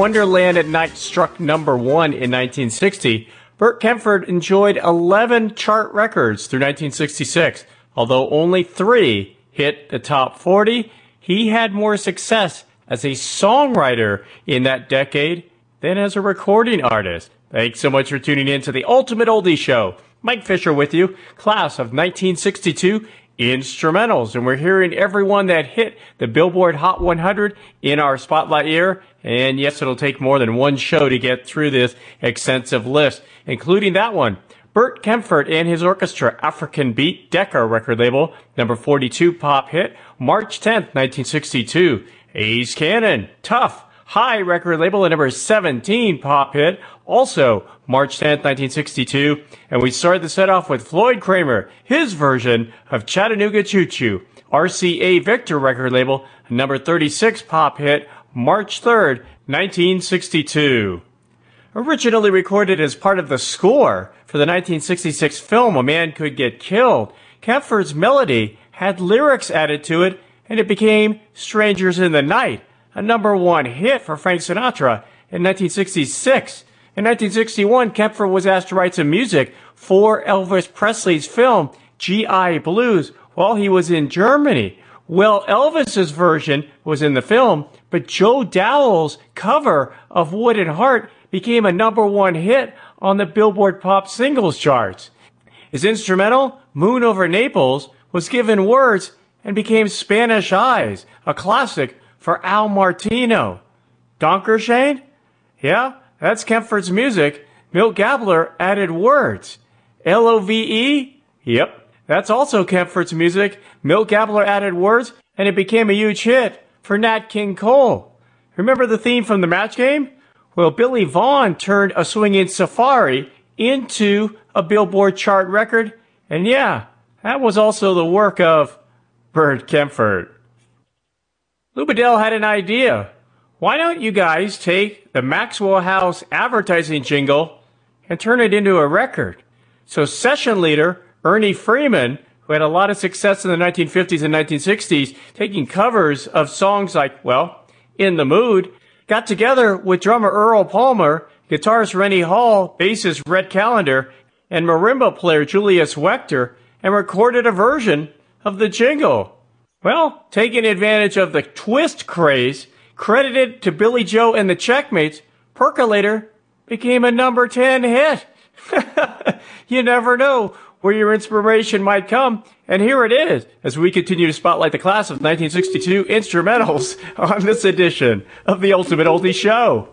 Wonderland at Night struck number one in 1960, Bert Kaempfert enjoyed 11 chart records through 1966. Although only three hit the top 40, he had more success as a songwriter in that decade than as a recording artist. Thanks so much for tuning in to the Ultimate Oldie Show. Mike Fisher with you, class of 1962 instrumentals. And we're hearing everyone that hit the Billboard Hot 100 in our spotlight year. And yes, it'll take more than one show to get through this extensive list, including that one. Bert Kaempfert and his orchestra, African Beat, Decca record label, number 42 pop hit, March 10th, 1962. Ace Cannon, Tuff, Hi record label, and number 17 pop hit, also March 10th, 1962. And we started the set off with Floyd Cramer, his version of Chattanooga Choo Choo, RCA Victor record label, number 36 pop hit, March 3rd, 1962. Originally recorded as part of the score for the 1966 film A Man Could Get Killed, Kaempfert's melody had lyrics added to it, and it became Strangers in the Night, a number one hit for Frank Sinatra in 1966. In 1961, Kaempfert was asked to write some music for Elvis Presley's film G.I. Blues while he was in Germany. Well, Elvis's version was in the film, but Joe Dowell's cover of Wooden Heart became a number one hit on the Billboard Pop Singles charts. His instrumental, Moon Over Naples, was given words and became Spanish Eyes, a classic for Al Martino. Danke Schoen? Yeah, that's Kaempfert's music. Milt Gabler added words. L-O-V-E? Yep, that's also Kaempfert's music. Milt Gabler added words, and it became a huge hit for Nat King Cole. Remember the theme from the match game? Well, Billy Vaughn turned a swinging safari into a Billboard chart record, and yeah, that was also the work of Bert Kaempfert. Lou Bedell had an idea. Why don't you guys take the Maxwell House advertising jingle and turn it into a record? So session leader Ernie Freeman, who had a lot of success in the 1950s and 1960s, taking covers of songs like, well, In the Mood, got together with drummer Earl Palmer, guitarist Rennie Hall, bassist Red Callender, and marimba player Julius Wechter, and recorded a version of the jingle. Well, taking advantage of the twist craze, credited to Billy Joe and the Checkmates, Percolator became a number 10 hit. you never know where your inspiration might come. And here it is as we continue to spotlight the class of 1962 instrumentals on this edition of the Ultimate Oldie Show.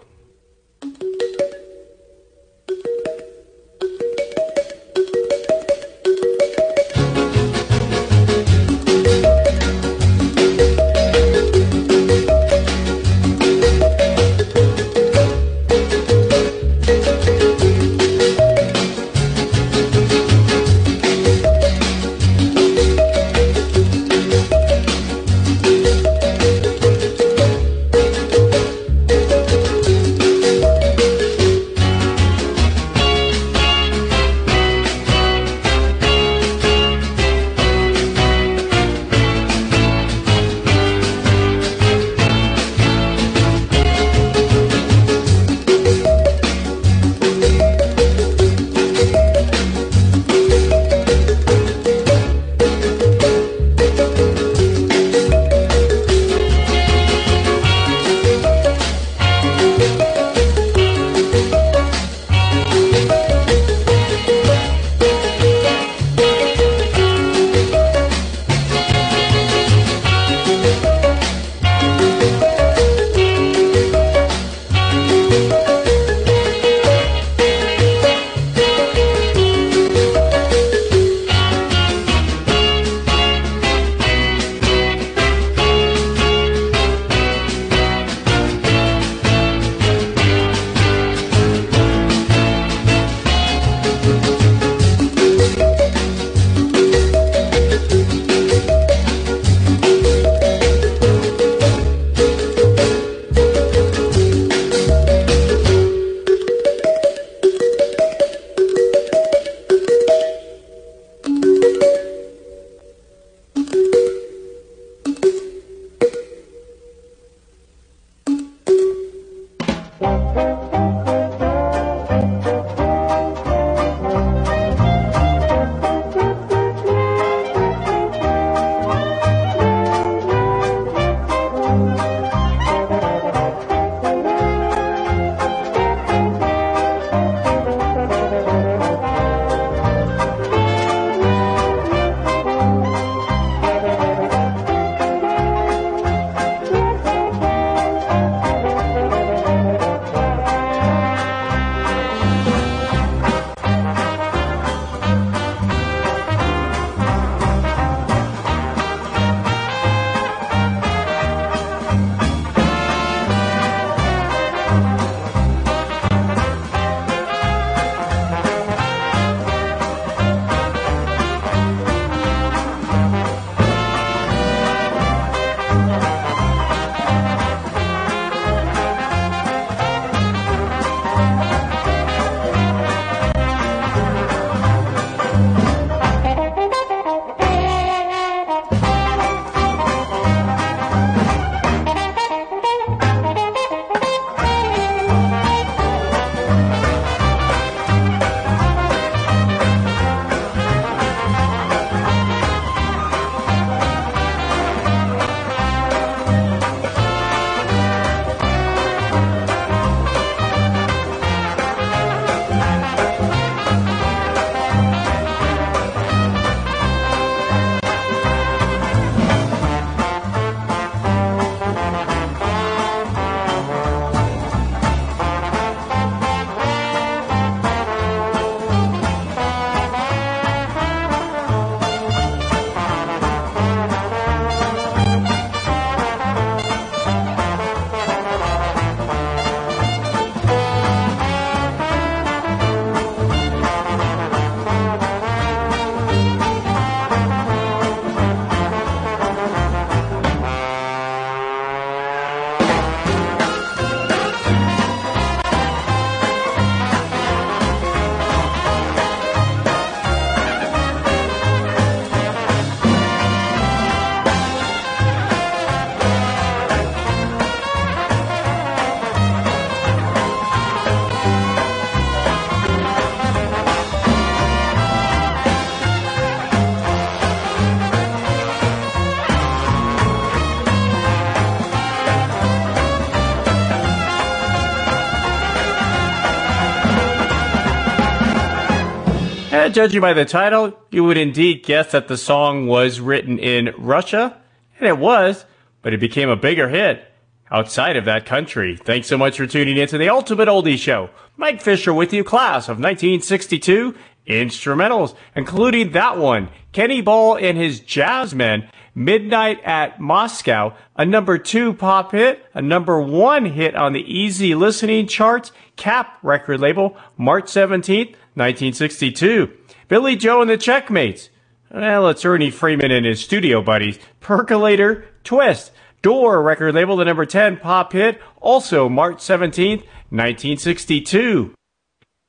Judging by the title, you would indeed guess that the song was written in Russia, and it was, but it became a bigger hit outside of that country. Thanks so much for tuning in to the Ultimate Oldie Show. Mike Fisher with you, class of 1962 instrumentals, including that one, Kenny Ball and his Jazzmen, Midnight at Moscow, a number two pop hit, a number one hit on the easy listening charts, Kapp record label, March 17th, 1962. Billy Joe and the Checkmates. Well, it's Ernie Freeman and his studio buddies. Percolator, Twist. Doré record label, the number 10 pop hit, also March 17th, 1962.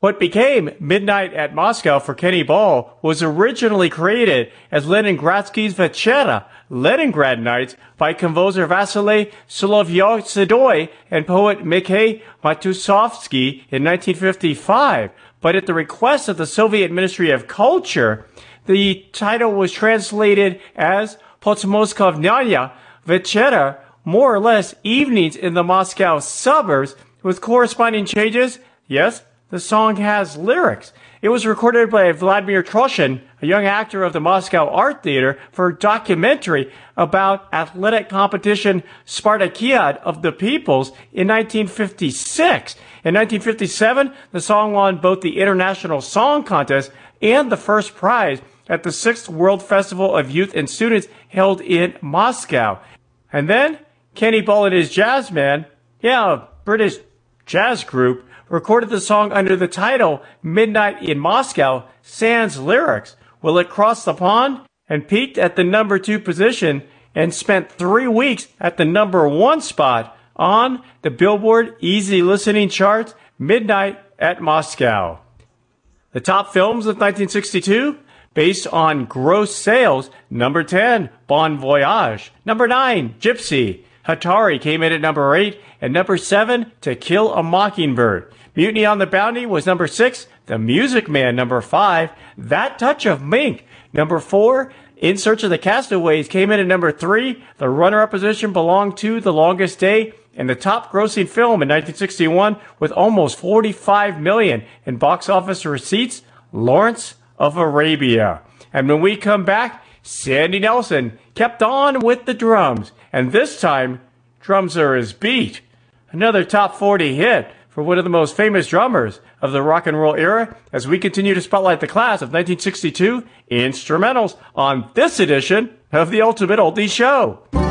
What became Midnight at Moscow for Kenny Ball was originally created as Leningradsky's Vechera, Leningrad Nights, by composer Vasily Solovyov and poet Mikhail Matusovsky in 1955. But at the request of the Soviet Ministry of Culture, the title was translated as Podmoskovnye Vechera, more or less evenings in the Moscow suburbs, with corresponding changes. Yes, the song has lyrics. It was recorded by Vladimir Troshin, a young actor of the Moscow Art Theater, for a documentary about athletic competition Spartakiad of the Peoples in 1956. In 1957, the song won both the International Song Contest and the first prize at the Sixth World Festival of Youth and Students held in Moscow. And then Kenny Ball and his Jazzmen, yeah, a British jazz group, recorded the song under the title Midnight in Moscow, sans lyrics. Well, it crossed the pond and peaked at the number two position and spent three weeks at the number one spot on the Billboard Easy Listening charts, Midnight at Moscow. The top films of 1962, based on gross sales, number 10, Bon Voyage, number 9, Gypsy, Hatari came in at number 8, and number 7, To Kill a Mockingbird. Mutiny on the Bounty was number 6, The Music Man number 5, That Touch of Mink number 4, In Search of the Castaways came in at number 3, the runner-up position belonged to The Longest Day, and the top grossing film in 1961 with almost 45 million in box office receipts, Lawrence of Arabia. And when we come back, Sandy Nelson kept on with the drums, and this time, drums are his beat. Another top 40 hit for one of the most famous drummers of the rock and roll era as we continue to spotlight the class of 1962 instrumentals on this edition of the Ultimate Oldie Show.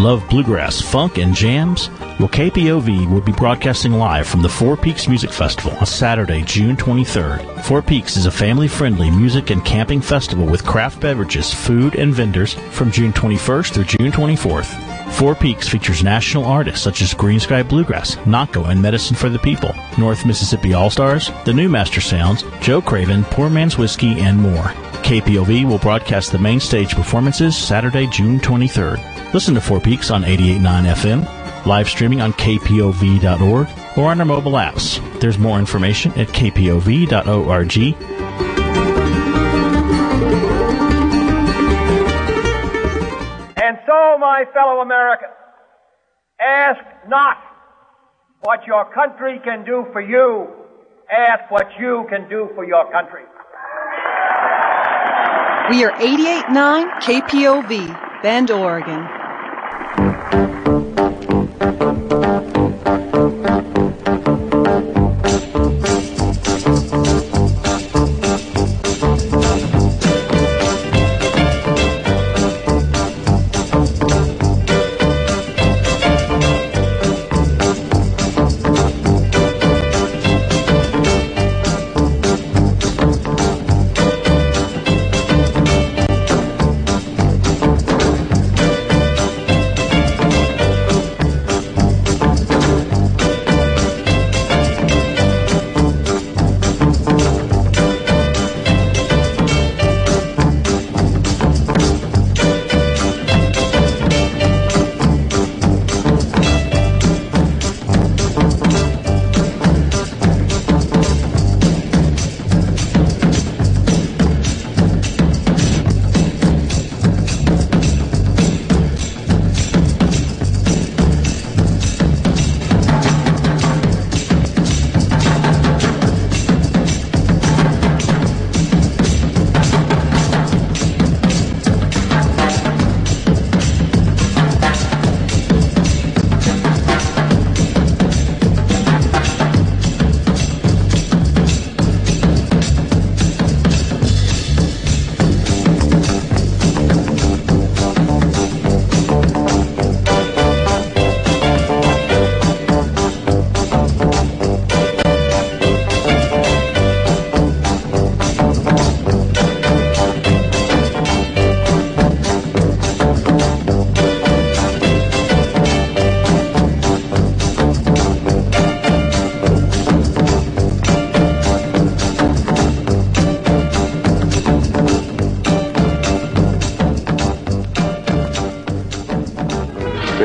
Love bluegrass, funk, and jams? Well, KPOV will be broadcasting live from the Four Peaks Music Festival on Saturday, June 23rd. Four Peaks is a family friendly music and camping festival with craft beverages, food, and vendors from June 21st through June 24th. Four Peaks features national artists such as Greensky Bluegrass, Nahko, and Medicine for the People, North Mississippi All Stars, The New Mastersounds, Joe Craven, Poor Man's Whiskey, and more. KPOV will broadcast the main stage performances Saturday, June 23rd. Listen to Four Peaks on 88.9 FM, live streaming on kpov.org, or on our mobile apps. There's more information at kpov.org. my fellow Americans, ask not what your country can do for you, ask what you can do for your country. We are 88.9 KPOV, Bend, Oregon.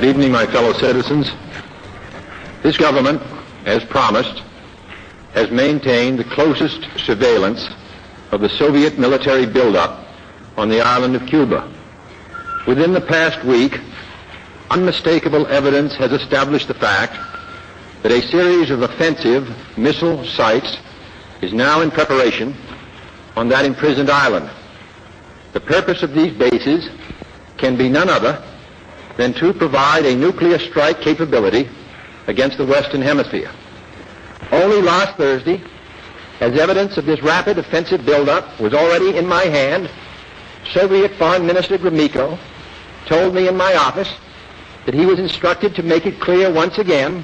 Good evening, my fellow citizens. This government, as promised, has maintained the closest surveillance of the Soviet military buildup on the island of Cuba. Within the past week, unmistakable evidence has established the fact that a series of offensive missile sites is now in preparation on that imprisoned island. The purpose of these bases can be none other than to provide a nuclear strike capability against the Western Hemisphere. Only last Thursday, as evidence of this rapid offensive buildup was already in my hand, Soviet Foreign Minister Gromyko told me in my office that he was instructed to make it clear once again,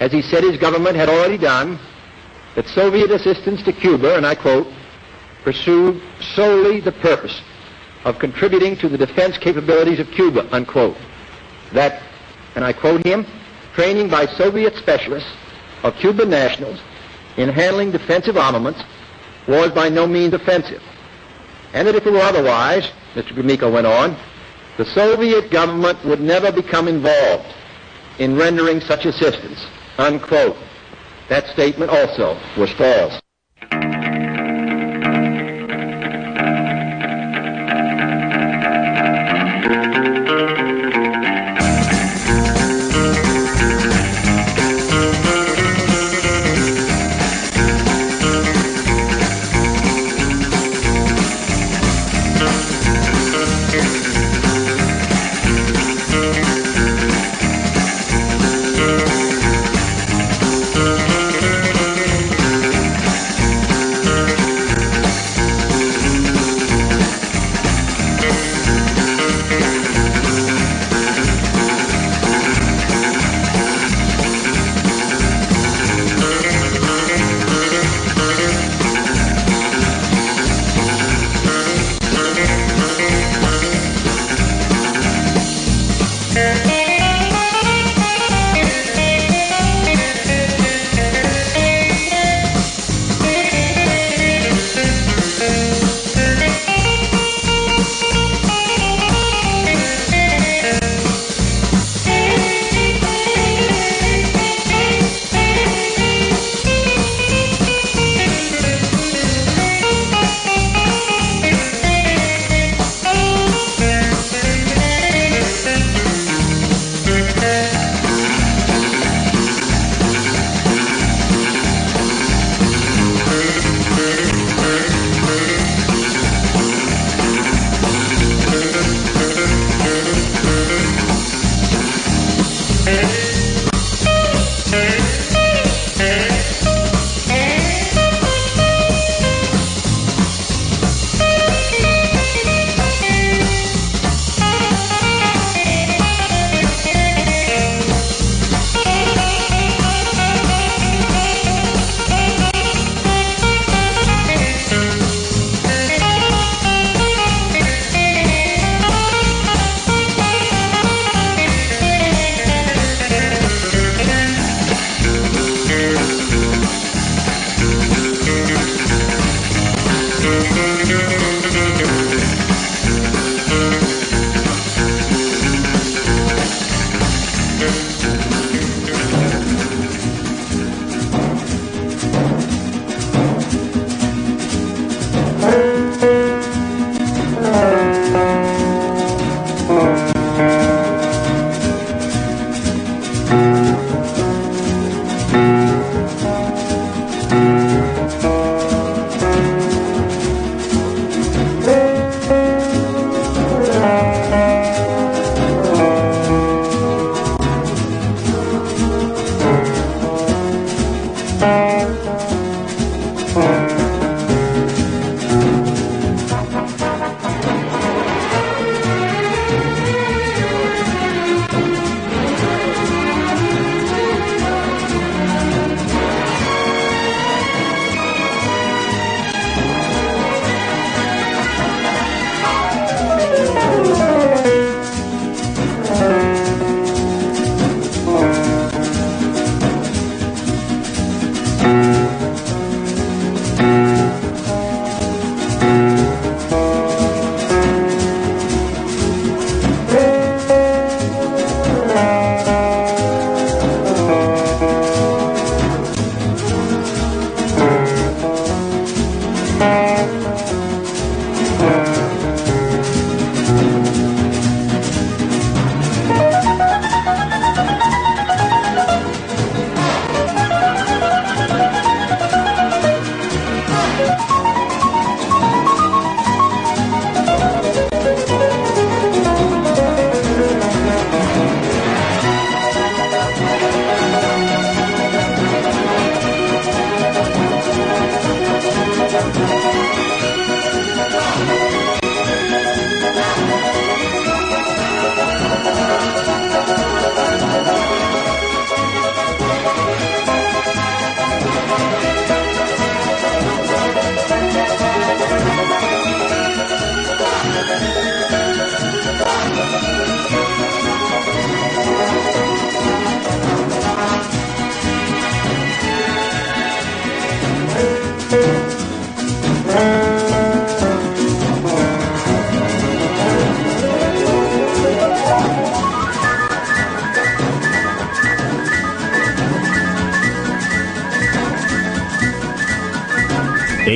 as he said his government had already done, that Soviet assistance to Cuba, and I quote, pursued solely the purpose of contributing to the defense capabilities of Cuba, unquote. That, and I quote him, training by Soviet specialists of Cuban nationals in handling defensive armaments was by no means offensive. And that if it were otherwise, Mr. Gromyko went on, the Soviet government would never become involved in rendering such assistance, unquote. That statement also was false.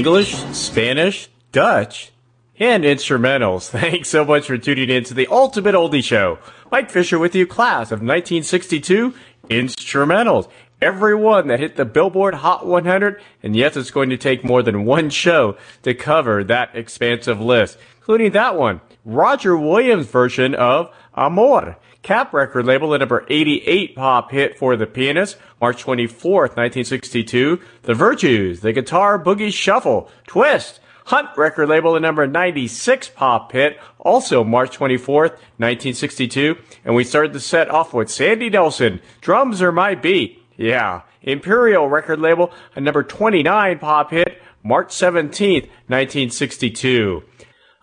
English, Spanish, Dutch, and instrumentals. Thanks so much for tuning in to the Ultimate Oldie Show. Mike Fisher with you, class of 1962 instrumentals. Every one that hit the Billboard Hot 100, and yes, it's going to take more than one show to cover that expansive list, including that one, Roger Williams' version of Amor. Kapp record label, the number 88 pop hit for the pianist, March 24th, 1962. The Virtues, the guitar boogie shuffle, Twist, Hunt record label, the number 96 pop hit, also March 24th, 1962. And we started the set off with Sandy Nelson, Drums Are My Beat. Yeah. Imperial record label, a number 29 pop hit, March 17th, 1962.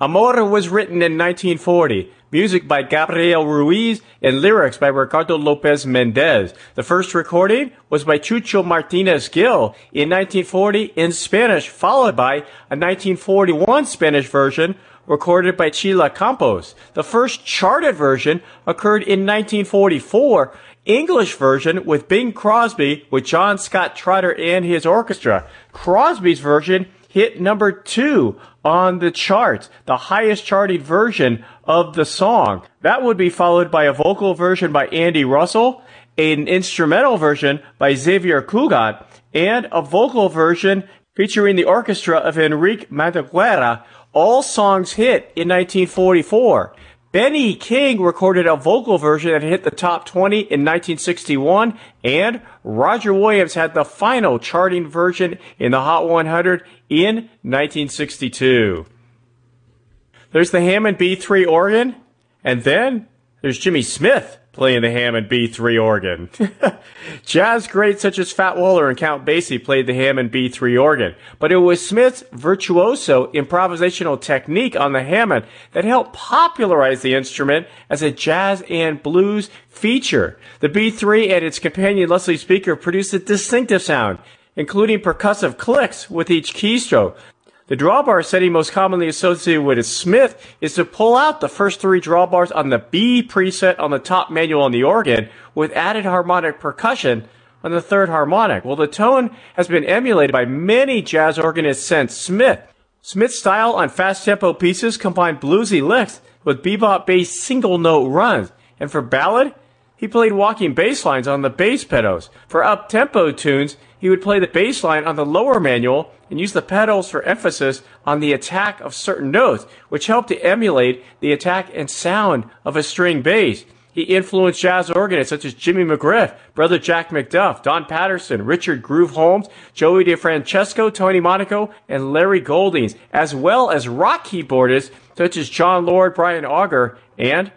Amor was written in 1940. Music by Gabriel Ruiz and lyrics by Ricardo Lopez Mendez. The first recording was by Chucho Martinez Gil in 1940 in Spanish, followed by a 1941 Spanish version recorded by Chila Campos. The first charted version occurred in 1944 English version with Bing Crosby with John Scott Trotter and his orchestra. Crosby's version hit number two on the charts, the highest charted version of the song. That would be followed by a vocal version by Andy Russell, an instrumental version by Xavier Cugat, and a vocal version featuring the orchestra of Enrique Madriguera. All songs hit in 1944. Benny King recorded a vocal version that hit the top 20 in 1961, and Roger Williams had the final charting version in the Hot 100 in 1962. There's the Hammond B3 organ, and then there's Jimmy Smith playing the Hammond B3 organ. Jazz greats such as Fat Waller and Count Basie played the Hammond B3 organ, but it was Smith's virtuoso improvisational technique on the Hammond that helped popularize the instrument as a jazz and blues feature. The B3 and its companion Leslie Speaker produced a distinctive sound, including percussive clicks with each keystroke. The drawbar setting most commonly associated with a Smith is to pull out the first three drawbars on the B preset on the top manual on the organ with added harmonic percussion on the third harmonic. Well, the tone has been emulated by many jazz organists since Smith. Smith's style on fast tempo pieces combined bluesy licks with bebop bass single note runs. And for ballad, he played walking bass lines on the bass pedals. For up tempo tunes, he would play the bass line on the lower manual and use the pedals for emphasis on the attack of certain notes, which helped to emulate the attack and sound of a string bass. He influenced jazz organists such as Jimmy McGriff, Brother Jack McDuff, Don Patterson, Richard Groove Holmes, Joey DeFrancesco, Tony Monaco, and Larry Goldings, as well as rock keyboardists such as Jon Lord, Brian Auger, and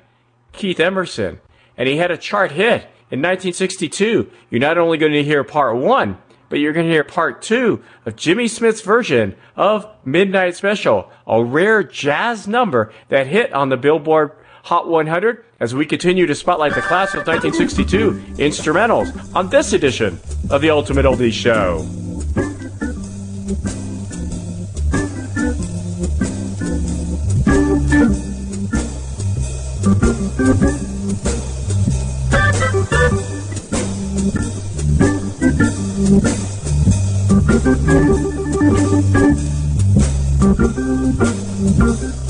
Keith Emerson. And he had a chart hit in 1962. You're not only going to hear part one, but you're going to hear part two of Jimmy Smith's version of Midnight Special, a rare jazz number that hit on the Billboard Hot 100 as we continue to spotlight the class of 1962 instrumentals on this edition of the Ultimate Oldies Show. Thank you.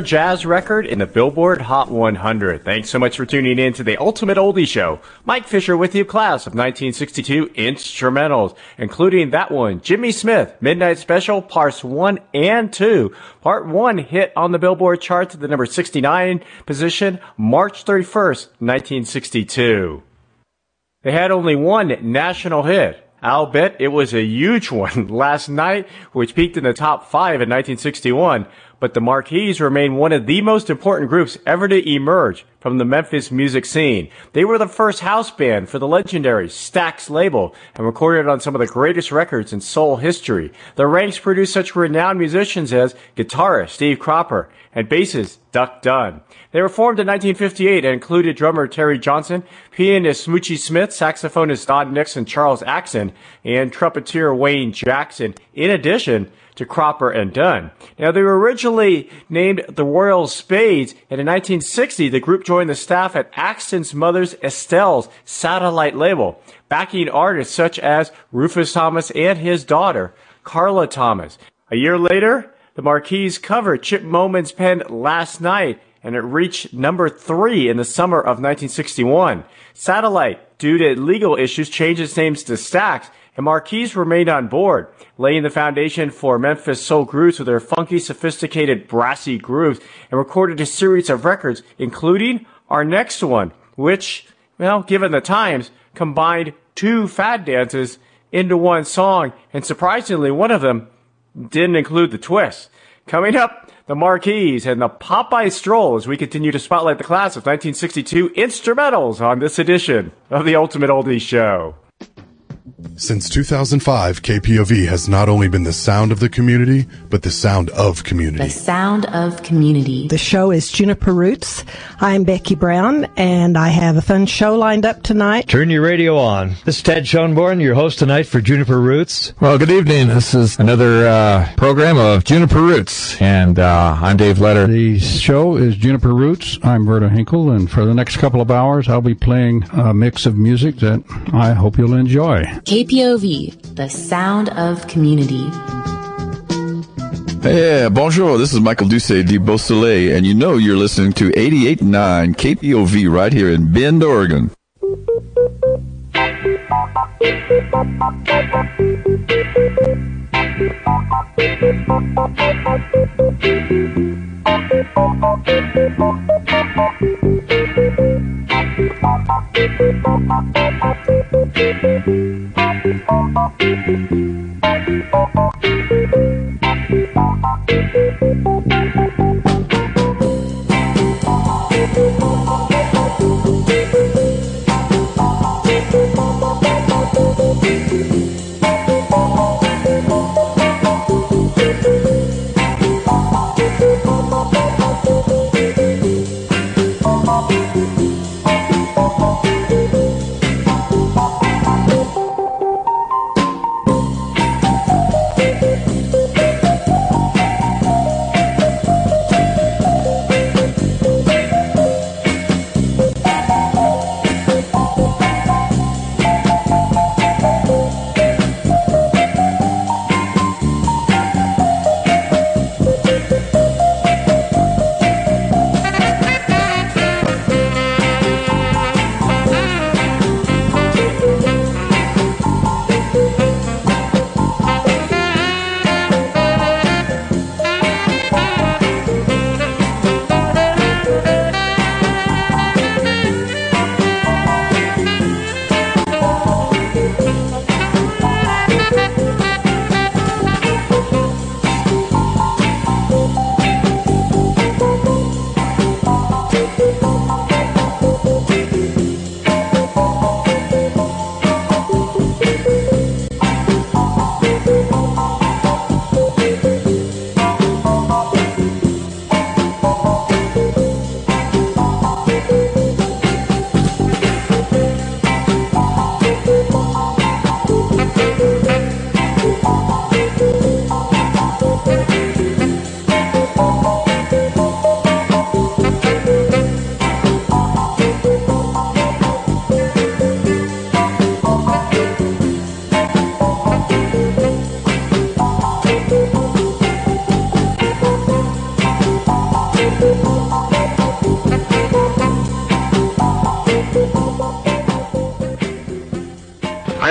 Jazz record in the Billboard Hot 100. Thanks so much for tuning in to the Ultimate Oldie Show. Mike Fisher with you, class of 1962 instrumentals, including that one, Jimmy Smith, Midnight Special, parts 1 and 2. Part 1 hit on the Billboard chart to the number 69 position, March 31st, 1962. They had only one national hit. I'll bet it was a huge one last night, which peaked in the top five in 1961. But the Mar-Keys remain one of the most important groups ever to emerge from the Memphis music scene. They were the first house band for the legendary Stax label and recorded on some of the greatest records in soul history. The ranks produced such renowned musicians as guitarist Steve Cropper and bassist Duck Dunn. They were formed in 1958 and included drummer Terry Johnson, pianist Smoochie Smith, saxophonist Don Nixon, Charles Axton, and trumpeter Wayne Jackson, in addition to Cropper and Dunn. Now, they were originally named the Royal Spades, and in 1960, the group joined the staff at Axton's mother's Estelle's satellite label, backing artists such as Rufus Thomas and his daughter, Carla Thomas. A year later, the Mar-Keys covered Chip Moman's pen last night, and it reached number three in the summer of 1961. Satellite, due to legal issues, changed its names to Stax, and Mar-Keys remained on board, laying the foundation for Memphis soul groups with their funky, sophisticated, brassy grooves, and recorded a series of records, including our next one, which, well, given the times, combined two fad dances into one song, and surprisingly, one of them didn't include the twist. Coming up, the Mar-Keys and the Popeye Stroll as we continue to spotlight the class of 1962 instrumentals on this edition of the Ultimate Oldies Show. Since 2005, KPOV has not only been the sound of the community, but the sound of community. The sound of community. The show is Juniper Roots. I'm Becky Brown, and I have a fun show lined up tonight. Turn your radio on. This is Ted Schoenborn, your host tonight for Juniper Roots. Well, good evening. This is another uh, program of Juniper Roots, and uh, I'm Dave Letter. The show is Juniper Roots. I'm Berta Hinkle, and for the next couple of hours, I'll be playing a mix of music that I hope you'll enjoy. KPOV, the sound of community. Hey, bonjour. This is Michael Doucet de Beausoleil, and you know you're listening to 88.9 KPOV right here in Bend, Oregon.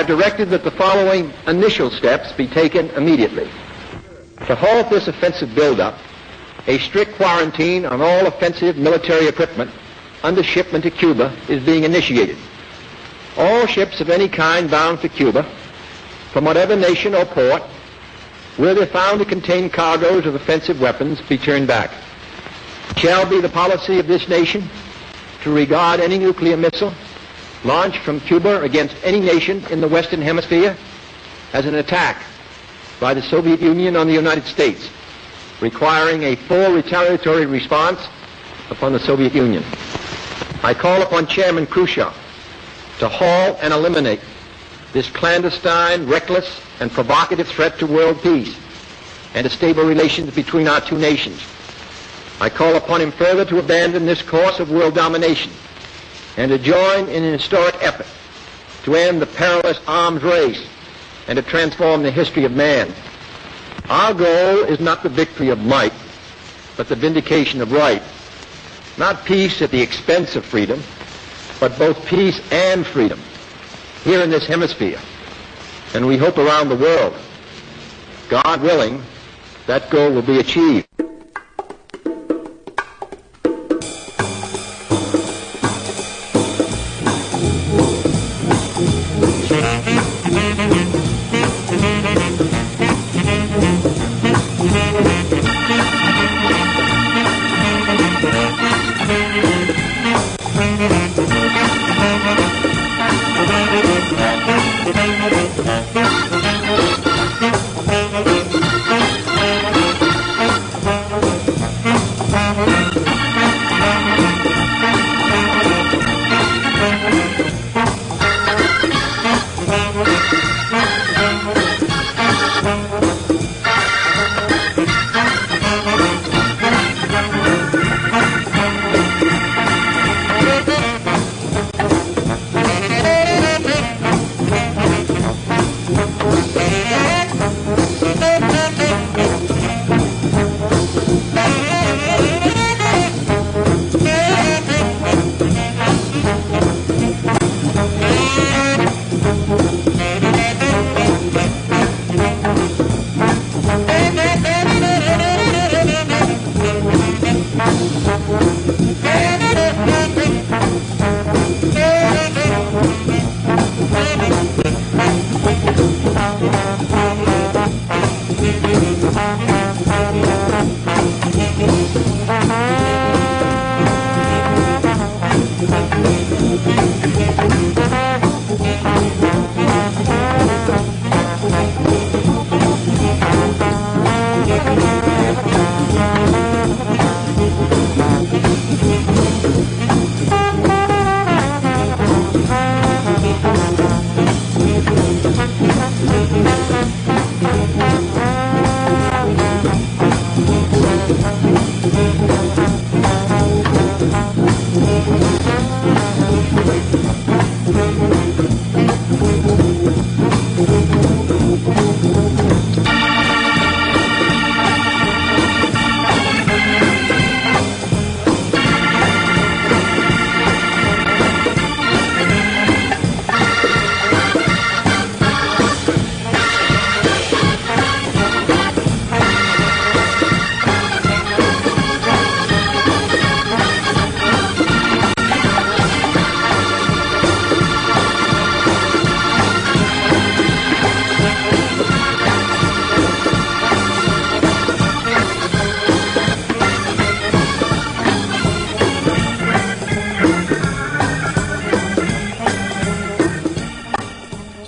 Directed that the following initial steps be taken immediately. To halt this offensive buildup, a strict quarantine on all offensive military equipment under shipment to Cuba is being initiated. All ships of any kind bound for Cuba, from whatever nation or port, where they're found to contain cargoes of offensive weapons, be turned back. It shall be the policy of this nation to regard any nuclear missile launched from Cuba against any nation in the Western Hemisphere as an attack by the Soviet Union on the United States, requiring a full retaliatory response upon the Soviet Union. I call upon Chairman Khrushchev to halt and eliminate this clandestine, reckless, and provocative threat to world peace and to stable relations between our two nations. I call upon him further to abandon this course of world domination and to join in an historic effort to end the perilous arms race and to transform the history of man. Our goal is not the victory of might, but the vindication of right. Not peace at the expense of freedom, but both peace and freedom here in this hemisphere, and we hope around the world. God willing, that goal will be achieved.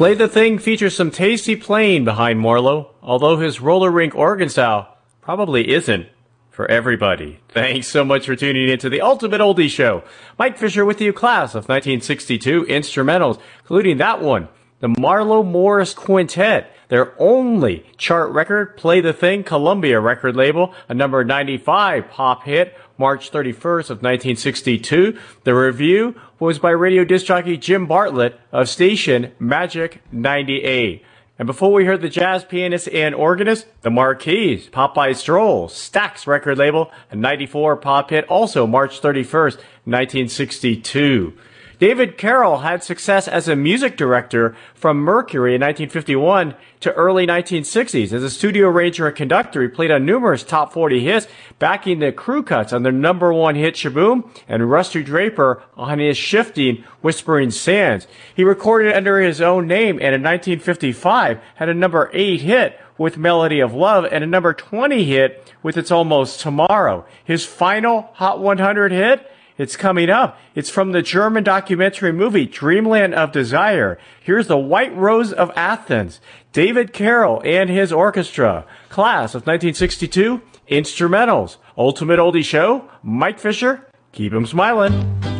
Play the Thing features some tasty playing behind Marlowe, although his roller rink organ style probably isn't for everybody. Thanks so much for tuning in to the Ultimate Oldie Show. Mike Fisher with you, class of 1962 instrumentals, including that one, the Marlowe Morris Quintet, their only chart record, Play the Thing, Columbia record label, a number 95 pop hit, March 31st of 1962. The review was by radio disc jockey Jim Bartlett of station Magic 98. And before we heard the jazz pianist and organist, the Mar-Keys, Popeye Stroll, Stax record label, a 94 pop hit, also March 31st, 1962. David Carroll had success as a music director from Mercury in 1951 to early 1960s. As a studio arranger and conductor, he played on numerous top 40 hits, backing the crew cuts on their number one hit Sh-Boom and Rusty Draper on his shifting Whispering Sands. He recorded under his own name and in 1955 had a number 8 hit with Melody of Love and a number 20 hit with It's Almost Tomorrow. His final Hot 100 hit it's coming up. It's from the German documentary movie Dreamland of Desire. Here's the White Rose of Athens, David Carroll and his orchestra, class of 1962, instrumentals, Ultimate Oldie Show, Mike Fisher, keep 'em smiling.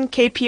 Nine.